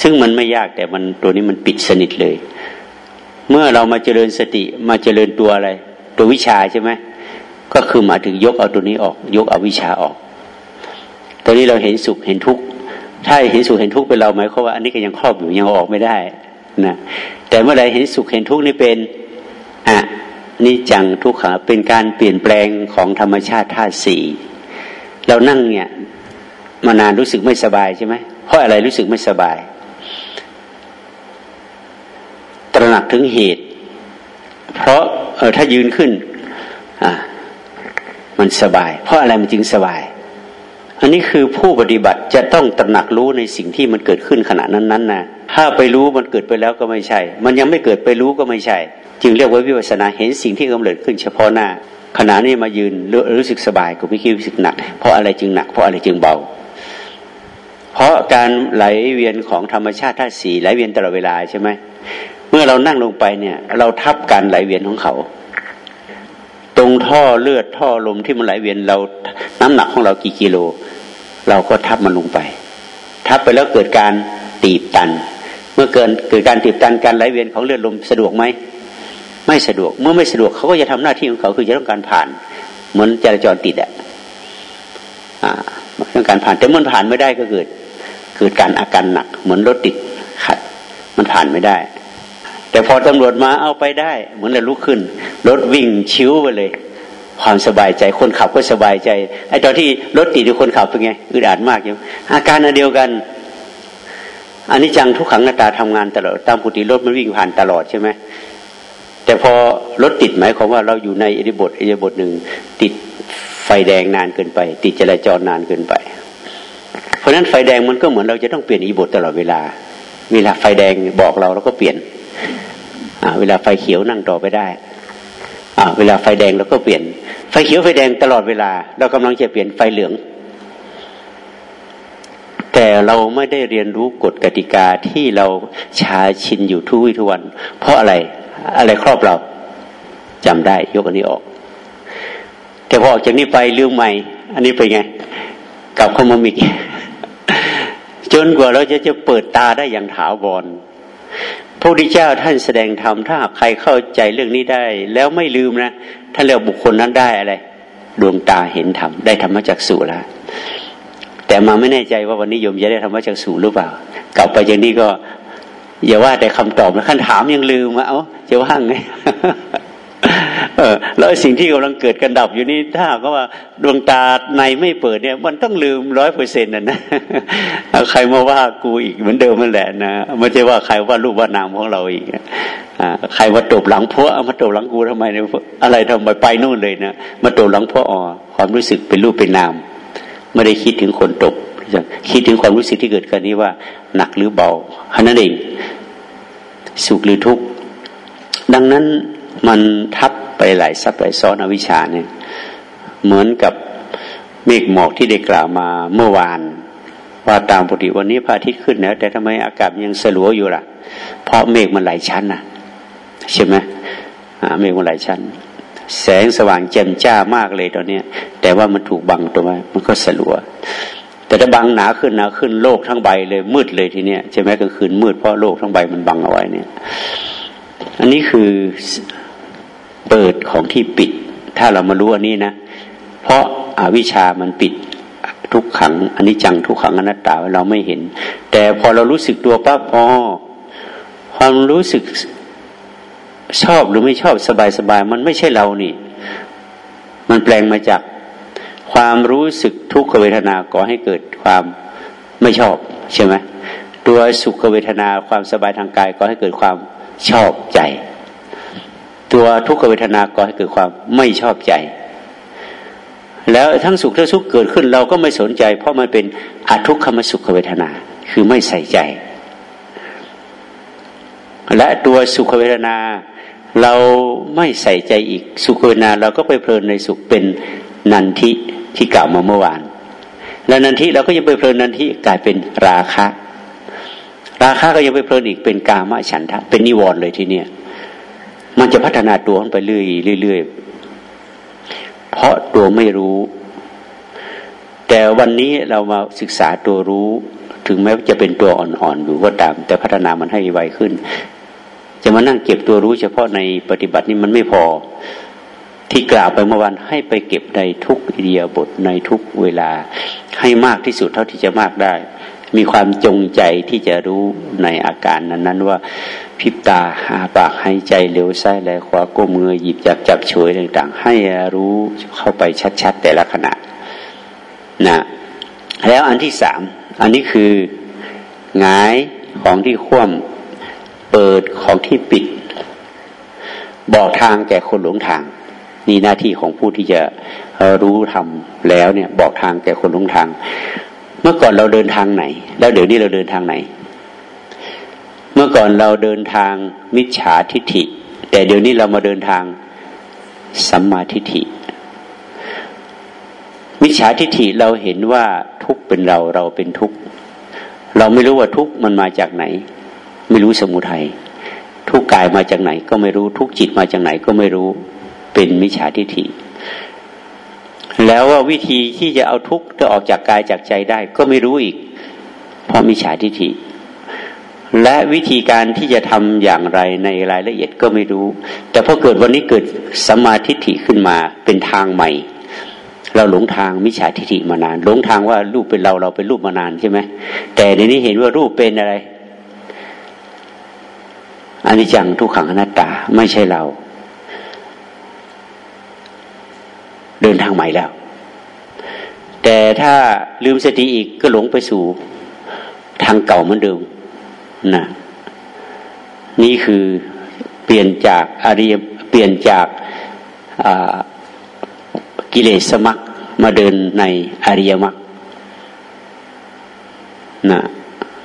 ซึ่งมันไม่ยากแต่มันตัวนี้มันปิดสนิทเลย เมื่อเรามาเจริญสติมาเจริญตัวอะไร ตัววิชาใช่ไหม ก็คือหมายถึงยกเอาตัวนี้ออก ยกเอาวิชาออก ตอนนี้เราเห็นสุขเห็นทุกข์ถ้าเห็นสุขเห็นทุกข์เป็นเราหมายความว่า อันนี้ก็ยังครอบอยู่ยังออกไม่ได้นะแต่เมื่อไรเห็นสุขเห็นทุกข์นี่เป็นอะนิจังทุกขาเป็นการเปลี่ยนแปลงของธรรมชาติธาตุสี่เรานั่งเนี่ยมานานรู้สึกไม่สบายใช่ไหมเพราะอะไรรู้สึกไม่สบาย ตระหนักถึงเหตุ เพราะเออถ้ายืนขึ้น มันสบาย เพราะอะไรมันจึงสบาย อันนี้คือผู้ปฏิบัติจะต้องตระหนักรู้ในสิ่งที่มันเกิดขึ้นขณะนั้นๆนนะถ้าไปรู้มันเกิดไปแล้วก็ไม่ใช่ มันยังไม่เกิดไปรู้ก็ไม่ใช่ จึงเรียกว่าวิปัสนาเห็นสิ่งที่กำเนิดขึ้นเฉพาะหน้าขณะนี้มายืนรู้สึกสบายก็ไม่คิดรู้สึกหนัก เพราะอะไรจึงหนัก เพราะอะไรจึงเบา เพราะการไหลเวียนของธรรมชาติธาตุสีไหลเวียนตลอดเวลาใช่ไหมเมื่อเรานั่งลงไปเนี่ย เราทับการไหลเวียนของเขา ตรงท่อเลือดท่อลมที่มันไหลเวียนเรา น้ำหนักของเรากี่กิโล เราก็ทับมันลงไป ทับไปแล้วเกิดการตีบตัน เมื่อเกินเกิดการตีบตันการไหลเวียนของเลือดลมสะดวกไหมไม่สะดวกเมื่อไม่สะดวกเขาก็จะทำหน้าที่ของเขาคือจะต้องการผ่าน เหมือนจราจรติดอะต้องการผ่านแต่เมื่อผ่านไม่ได้ก็เกิดเกิดการอาการหนัก เหมือนรถติดขัด มันผ่านไม่ได้ แต่พอตำรวจมาเอาไปได้ เหมือนเราลุกขึ้น รถวิ่งชิวไปเลย ความสบายใจคนขับก็สบายใจไอ้ตอนที่รถติดอยู่คนขับเป็นไงอึดอัดมากอยังอาการอันเดียวกันอันนี้จังทุกขังหน้าตาทำงานตลอดตามปกติรถมันวิ่งผ่านตลอดใช่ไหมแต่พอรถติดหมายความว่าเราอยู่ในอิริบทอิริบทหนึ่งติดไฟแดงนานเกินไป ติดจราจรนานเกินไป เพราะฉะนั้นไฟแดงมันก็เหมือนเราจะต้องเปลี่ยนอิริบทตลอดเวลาเวลาไฟแดงบอกเราเราก็เปลี่ยน เวลาไฟเขียวนั่งต่อไปได้เวลาไฟแดงเราก็เปลี่ยน ไฟเขียวไฟแดงตลอดเวลา เรากำลังจะเปลี่ยนไฟเหลือง แต่เราไม่ได้เรียนรู้กฎกติกาที่เราชาชินอยู่ทุกวิทุวัน เพราะอะไรอะไรครอบเราจำได้ ยกอันนี้ออก แต่พอออกจากนี้ไปเรื่องใหม่ อันนี้ไปไงกลับเข้ามาอีกจนกว่าเราจะจะเปิดตาได้อย่างถาวร พระพุทธเจ้าท่านแสดงธรรมถ้าใครเข้าใจเรื่องนี้ได้ แล้วไม่ลืมนะท่านเรียกบุคคลนั้นได้อะไร ดวงตาเห็นธรรมได้ธรรมจักสุแล้วแต่มาไม่แน่ใจว่าวันนี้โยมจะได้ธรรมจักสุหรือเปล่า กลับไปอย่างนี้ก็ อย่าว่าแต่คำตอบนะขั้นถามยังลืมอะเอ้าจะว่างไง เออแล้วสิ่งที่กำลังเกิดกันดับอยู่นี่ถ้าก็ว่าดวงตาในไม่เปิดเนี่ย มันต้องลืมร้อยเปอร์เซ็นต์นะนะใครมาว่ากูอีกเหมือนเดิมนั่นแหละนะไม่ใช่ว่าใครว่ารูปว่านามของเราอีกอ่าใครมาตบหลังพวกมาตบหลังกูทำไมเนี่ยอะไรทำไมไปนู่นเลยนะมาตบหลังพวกอ๋อความรู้สึกเป็นรูปเป็นนาม ไม่ได้คิดถึงคนตบคิดถึงความรู้สึกที่เกิดกันนี้ว่า หนักหรือเบาแค่นั้นเองสุขหรือทุกข์ดังนั้นมันทับ ไปหลายซับหลายซ้อนอวิชชาเนี่ยเหมือนกับเมฆหมอกที่ได้กล่าวมาเมื่อวาน ว่าตามปกติวันนี้พระอาทิตย์ขึ้นแล้ว แต่ทำไมอากาศยังสลัวอยู่ล่ะ เพราะเมฆมันหลายชั้นน่ะใช่ไหมเมฆมันหลายชั้น แสงสว่างแจ่มจ้ามากเลยตอนนี้แต่ว่ามันถูกบังตัวไว้มันก็สลัว แต่ถ้าบังหนาขึ้นหนาขึ้นโลกทั้งใบเลยมืดเลยทีเนี้ยใช่ไหมกลางคืนมืดเพราะโลกทั้งใบมันบังเอาไว้เนี่ย อันนี้คือ เปิดของที่ปิด ถ้าเรามารู้อันนี้นะ เพราะอาวิชามันปิดทุกขังอันนี้จังทุกขังอนัตตาเราไม่เห็น แต่พอเรารู้สึกตัวปั๊บอ๋อความรู้สึกชอบหรือไม่ชอบสบายสบายมันไม่ใช่เรานี่ มันแปลงมาจากความรู้สึกทุกขเวทนาก่อให้เกิดความไม่ชอบใช่ไหมตัวสุขเวทนาความสบายทางกายก่อให้เกิดความชอบใจ ตัวทุกขเวทนาก่อให้เกิดความไม่ชอบใจ แล้วทั้งสุขทั้งทุกข์เกิดขึ้น เราก็ไม่สนใจ เพราะมันเป็นอทุกขมสุขเวทนา คือไม่ใส่ใจ และตัวสุขเวทนาเราไม่ใส่ใจอีกสุขเวทนาเราก็ไปเพลินในสุขเป็นนันทิที่กล่าวมาเมื่อวาน และนันทิเราก็ยังไปเพลินนันทิกลายเป็นราคะ ราคะก็ยังไปเพลินอีกเป็นกามฉันทะเป็นนิวรณ์เลยทีเนี้ย มันจะพัฒนาตัวไปเรื่อยเรื่อยเพราะตัวไม่รู้ แต่วันนี้เรามาศึกษาตัวรู้ ถึงแม้จะเป็นตัวอ่อนๆอยู่ก็ตาม แต่พัฒนามันให้ไวขึ้น จะมานั่งเก็บตัวรู้เฉพาะในปฏิบัตินี้มันไม่พอ ที่กล่าวไปเมื่อวันให้ไปเก็บในทุกอิเดียบทในทุกเวลา ให้มากที่สุดเท่าที่จะมากได้ มีความจงใจที่จะรู้ในอาการนั้นๆว่าพิบตาหาปากหายใจเร็วซ้ายแลขวาก้มมือหยิบจับจับฉวยต่างๆ ให้รู้เข้าไปชัดๆ แต่ละขณะนะแล้วอันที่สามอันนี้คือหงายของที่คว่ำเปิดของที่ปิด บอกทางแก่คนหลงทาง นี่หน้าที่ของผู้ที่จะรู้ทำแล้วเนี่ยบอกทางแก่คนหลงทาง เมื่อก่อนเราเดินทางไหน แล้วเดี๋ยวนี้เราเดินทางไหน เมื่อก่อนเราเดินทางมิจฉาทิฐิ แต่เดี๋ยวนี้เรามาเดินทางสัมมาทิฏฐิ มิจฉาทิฏฐิเราเห็นว่าทุกเป็นเราเราเป็นทุกเราไม่รู้ว่าทุกมันมาจากไหน ไม่รู้สมุทัยทุกกายมาจากไหน ก็ไม่รู้ทุกจิตมาจากไหนก็ไม่รู้เป็นมิจฉาทิฏฐิ แล้วว่าวิธีที่จะเอาทุกข์จะออกจากกายจากใจได้ ก็ไม่รู้อีก เพราะมิจฉาทิฏฐิและวิธีการที่จะทำอย่างไรในรายละเอียดก็ไม่รู้ แต่พอเกิดวันนี้เกิดสมาธิฐิขึ้นมาเป็นทางใหม่ เราหลงทางมิจฉาทิฏฐิมานาน หลงทางว่ารูปเป็นเราเราเป็นรูปมานานใช่ไหมแต่ในนี้เห็นว่ารูปเป็นอะไรอันนี้จังทุกขังอนัตตาไม่ใช่เรา เดินทางใหม่แล้ว แต่ถ้าลืมสติอีกก็หลงไปสู่ทางเก่าเหมือนเดิมนะนี่คือเปลี่ยนจากอริยเปลี่ยนจากกิเลสมักมาเดินในอริยมักนะ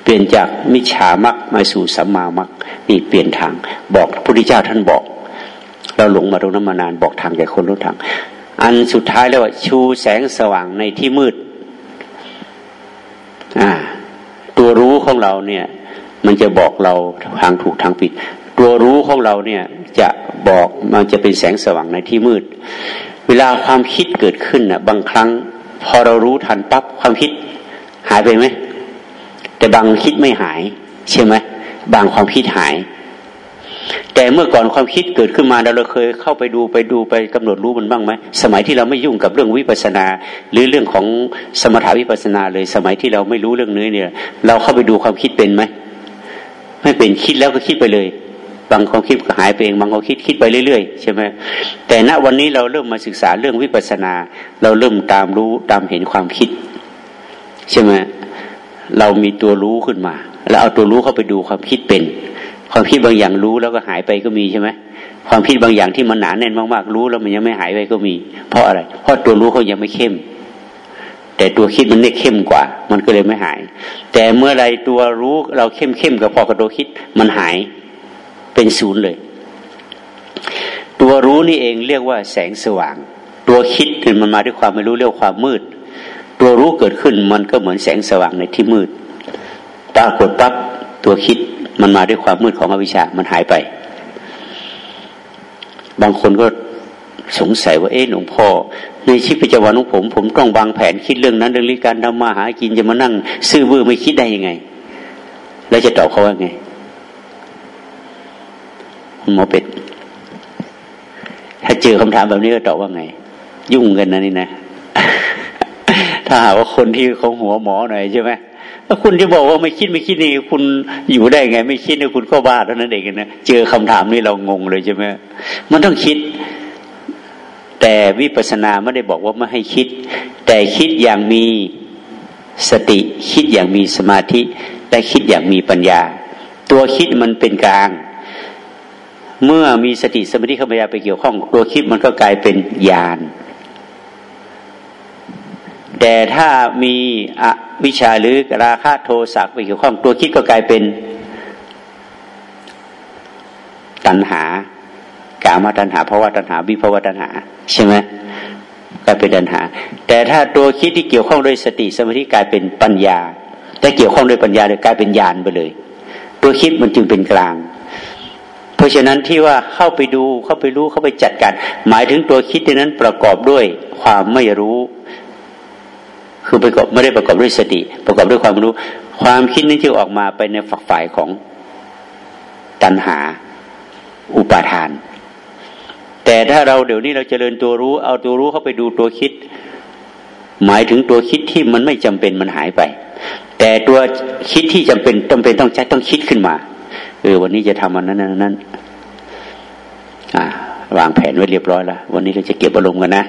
เปลี่ยนจากมิจฉามักมาสู่สัมมามักนี่เปลี่ยนทาง บอกพระพุทธเจ้าท่านบอก เราหลงมาตรงนั้นมานานบอกทางแก่คนรู้ทาง อันสุดท้ายแล้วว่า ชูแสงสว่างในที่มืด อ่าของเราเนี่ย มันจะบอกเราทางถูกทางผิด ตัวรู้ของเราเนี่ย จะบอกมันจะเป็นแสงสว่างในที่มืด เวลาความคิดเกิดขึ้นน่ะ บางครั้ง พอเรารู้ทันปั๊บความคิด หายไปไหมแต่บางคิดไม่หาย ใช่ไหมบางความคิดหาย แต่เมื่อก่อนความคิดเกิดขึ้นมาเราเคยเข้าไปดูไปดูไปกำหนดรู้มันบ้างไหมสมัยที่เราไม่ยุ่งกับเรื่องวิปัสนา หรือเรื่องของสมถาวิปัสนาเลย สมัยที่เราไม่รู้เรื่องนี้เนี่ย เราเข้าไปดูความคิดเป็นไหมไม่เป็นคิดแล้วก็คิดไปเลย บางความคิดก็หายไปเองบางความคิดคิดไปเรื่อยๆใช่ไหมแต่ณวันนี้เราเริ่มมาศึกษาเรื่องวิปัสนา เราเริ่มตามรู้ตามเห็นความคิดใช่ไหมเรามีตัวรู้ขึ้นมา แล้วเอาตัวรู้เข้าไปดูความคิดเป็น ความคิดบางอย่างรู้แล้วก็หายไปก็มีใช่ไหมความคิดบางอย่างที่มันหนาแน่นมากๆ รู้แล้วมันยังไม่หายไปก็มี เพราะอะไร เพราะตัวรู้เขายังไม่เข้ม แต่ตัวคิดมันเนี่ยเข้มกว่า มันก็เลยไม่หาย แต่เมื่อไรตัวรู้เราเข้มเข้มกับพอกับตัวคิดมันหายเป็นศูนย์เลย ตัวรู้นี่เองเรียกว่าแสงสว่าง ตัวคิดมันมาด้วยความไม่รู้เรียกความมืด ตัวรู้เกิดขึ้นมันก็เหมือนแสงสว่างในที่มืดปรากฏปั๊บตัวคิด มันมาด้วยความมืดของอวิชชามันหายไป บางคนก็สงสัยว่าเอ๊ะหลวงพ่อ ในชีวิตประจำวันของผม ผมต้องวางแผนคิดเรื่องนั้นเรื่องนี้การทำมาหากินจะมานั่ง ซื่อบื้อไม่คิดได้ยังไง แล้วจะตอบเขาว่าไงหมอเป็ดถ้าเจอคำถามแบบนี้ก็ตอบว่าไง ยุ่งกันนะนี่นะ ถ้าหาว่าคนที่เขาหัวหมอหน่อยใช่ไหม ถ้าคุณจะบอกว่าไม่คิดไม่คิดนี่คุณอยู่ได้ไง ไม่คิดนี่คุณก็บ้าเท่านั้นเองนะเจอคำถามนี้เรางงเลยใช่ไหมมันต้องคิด แต่วิปัสสนาไม่ได้บอกว่าไม่ให้คิด แต่คิดอย่างมีสติคิดอย่างมีสมาธิ และคิดอย่างมีปัญญา ตัวคิดมันเป็นกลาง เมื่อมีสติสมาธิขัปัญญาไปเกี่ยวข้อง ตัวคิดมันก็กลายเป็นญาณแต่ถ้ามีอ วิชาหรือราคะโทสะไปเกี่ยวข้องตัวคิดก็กลายเป็นตัณหากามาตัณหาภาวะตัณหาวิภาวะตัณหา ใช่ไหมกลายเป็นตัณหา แต่ถ้าตัวคิดที่เกี่ยวข้องด้วยสติสมาธิกลายเป็นปัญญาแต่เกี่ยวข้องด้วยปัญญาเลยกลายเป็นญาณไปเลย ตัวคิดมันจึงเป็นกลาง เพราะฉะนั้นที่ว่าเข้าไปดูเข้าไปรู้เข้าไปจัดการ หมายถึงตัวคิดนั้นประกอบด้วยความไม่รู้ คือประกอบไม่ได้ประกอบด้วยสติ ประกอบด้วยความรู้ ความคิดนี้ที่ออกมาไปในฝักฝ่ายของตัณหา อุปาทาน แต่ถ้าเราเดี๋ยวนี้เราจเจริญตัวรู้ เอาตัวรู้เข้าไปดูตัวคิด หมายถึงตัวคิดที่มันไม่จำเป็นมันหายไป แต่ตัวคิดที่จำเป็นจาเป็นต้องใช้ต้องคิดขึ้นมาเออวันนี้จะทำอันนั้นนั้นนั้นวางแผนไว้เรียบร้อยแล้ววันนี้เราจะเก็บอารมณ์กันนะ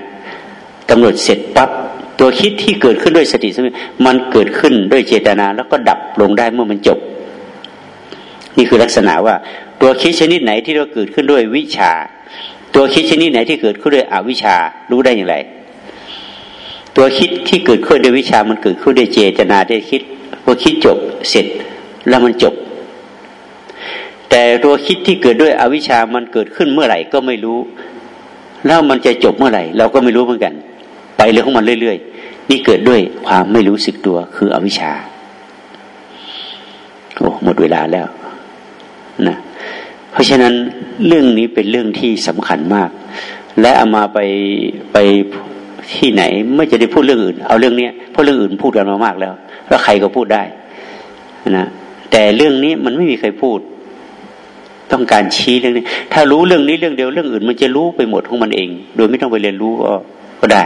กำหนดเสร็จปั๊บ ตัวคิดที่เกิดขึ้นด้วยสติสมิมันเกิดขึ้นด้วยเจตนา แล้วก็ดับลงได้เมื่อมันจบ นี่คือลักษณะว่า ตัวคิดชนิดไหนที่เราเกิดขึ้นด้วยวิชา ตัวคิดชนิดไหนที่เกิดขึ้นด้วยอวิชารู้ได้อย่างไร ตัวคิดที่เกิดขึ้นด้วยวิชามันเกิดขึ้นด้วยเจตนาได้คิดพอคิดจบเสร็จแล้วมันจบ แต่ตัวคิดที่เกิดด้วยอวิชามันเกิดขึ้นเมื่อไหร่ก็ไม่รู้ แล้วมันจะจบเมื่อไหร่ เราก็ไม่รู้เหมือนกัน ไปเรื่องของมันเรื่อยๆ นี่เกิดด้วยความไม่รู้สึกตัวคืออวิชชาโอ้หมดเวลาแล้วนะเพราะฉะนั้นเรื่องนี้เป็นเรื่องที่สำคัญมาก และเอามาไปไปที่ไหน ไม่จะได้พูดเรื่องอื่น เอาเรื่องนี้เพราะเรื่องอื่นพูดกันมามากแล้ว แล้วใครก็พูดได้นะแต่เรื่องนี้มันไม่มีใครพูด ต้องการชี้เรื่องนี้ ถ้ารู้เรื่องนี้เรื่องเดียวเรื่องอื่น มันจะรู้ไปหมดของมันเอง โดยไม่ต้องไปเรียนรู้ก็ ก็ได้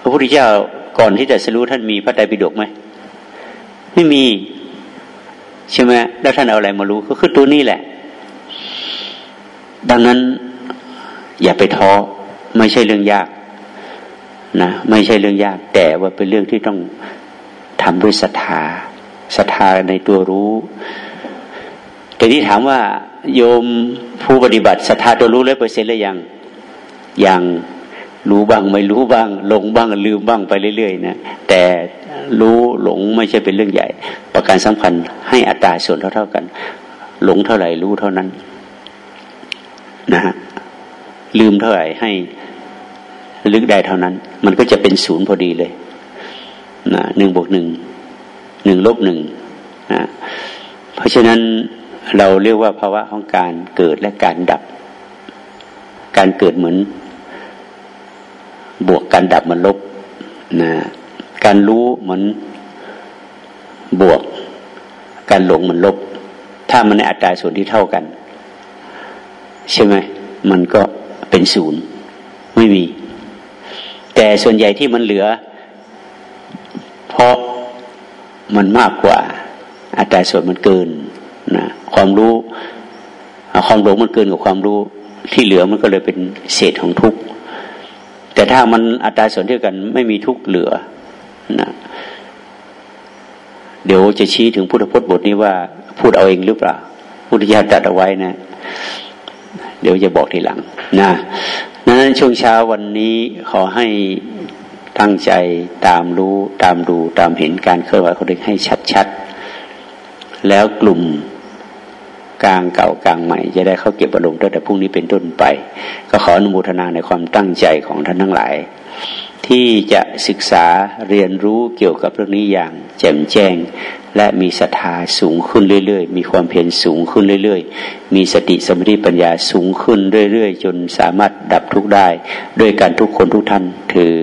พระพุทธเจ้าก่อนที่จะสรู้ท่านมีพระไตรปิฎกไหมไม่มีใช่ไหมแล้วท่านเอาอะไรมารู้ก็คือตัวนี้แหละ ดังนั้นอย่าไปท้อไม่ใช่เรื่องยากนะไม่ใช่เรื่องยาก แต่ว่าเป็นเรื่องที่ต้องทำด้วยศรัทธาศรัทธาในตัวรู้แต่ที่ถามว่าโยมผู้ปฏิบัติศรัทธาตัวรู้ร้อยเปอร์เซ็นต์หรือยัง อยังรู้บ้างไม่รู้บ้างหลงบ้างลืมบ้างไปเรื่อยๆนะแต่รู้หลงไม่ใช่เป็นเรื่องใหญ่ ประการสำคัญให้อัตราส่วนเท่าๆกัน หลงเท่าไหร่รู้เท่านั้นนะฮะลืมเท่าไหร่ให้ลึกได้เท่านั้น มันก็จะเป็นศูนย์พอดีเลยนะหนึ่งบวกหนึ่งหนึ่งลบหนึ่งนะเพราะฉะนั้นเราเรียกว่าภาวะของการเกิดและการดับ การเกิดเหมือน บวกการดับมันลบนะการรู้เหมือนบวก การหลงมันลบ ถ้ามันในอัตราส่วนที่เท่ากัน ใช่ไหมมันก็เป็นศูนย์ไม่มี แต่ส่วนใหญ่ที่มันเหลือ เพราะมันมากกว่า อัตราส่วนมันเกินนะความรู้ความหลงมันเกินกว่าความรู้ ที่เหลือมันก็เลยเป็นเศษของทุกข์ แต่ถ้ามันอัตราส่วนเท่ากันไม่มีทุกข์เหลือนะเดี๋ยวจะชี้ถึงพุทธพจน์บทนี้ว่า พูดเอาเองหรือเปล่าพุทธิยถาตัดเอาไว้นะ เดี๋ยวจะบอกทีหลังนะนั้นช่วงเช้าวันนี้ขอให้ตั้งใจตามรู้ตามดูตามเห็นการเคลื่อนไหวของเด็กให้ชัดๆ แล้วกลุ่ม กลางเก่ากลางใหม่ จะได้เข้าเก็บอารมณ์ตั้งแต่พรุ่งนี้เป็นต้นไป ก็ขออนุโมทนาในความตั้งใจของท่านทั้งหลาย ที่จะศึกษาเรียนรู้เกี่ยวกับเรื่องนี้อย่างแจ่มแจ้ง และมีศรัทธาสูงขึ้นเรื่อย ๆ มีความเพียรสูงขึ้นเรื่อย ๆ มีสติสมาธิปัญญาสูงขึ้นเรื่อย ๆ จนสามารถดับทุกข์ได้ ด้วยการทุกคนทุกท่านถือ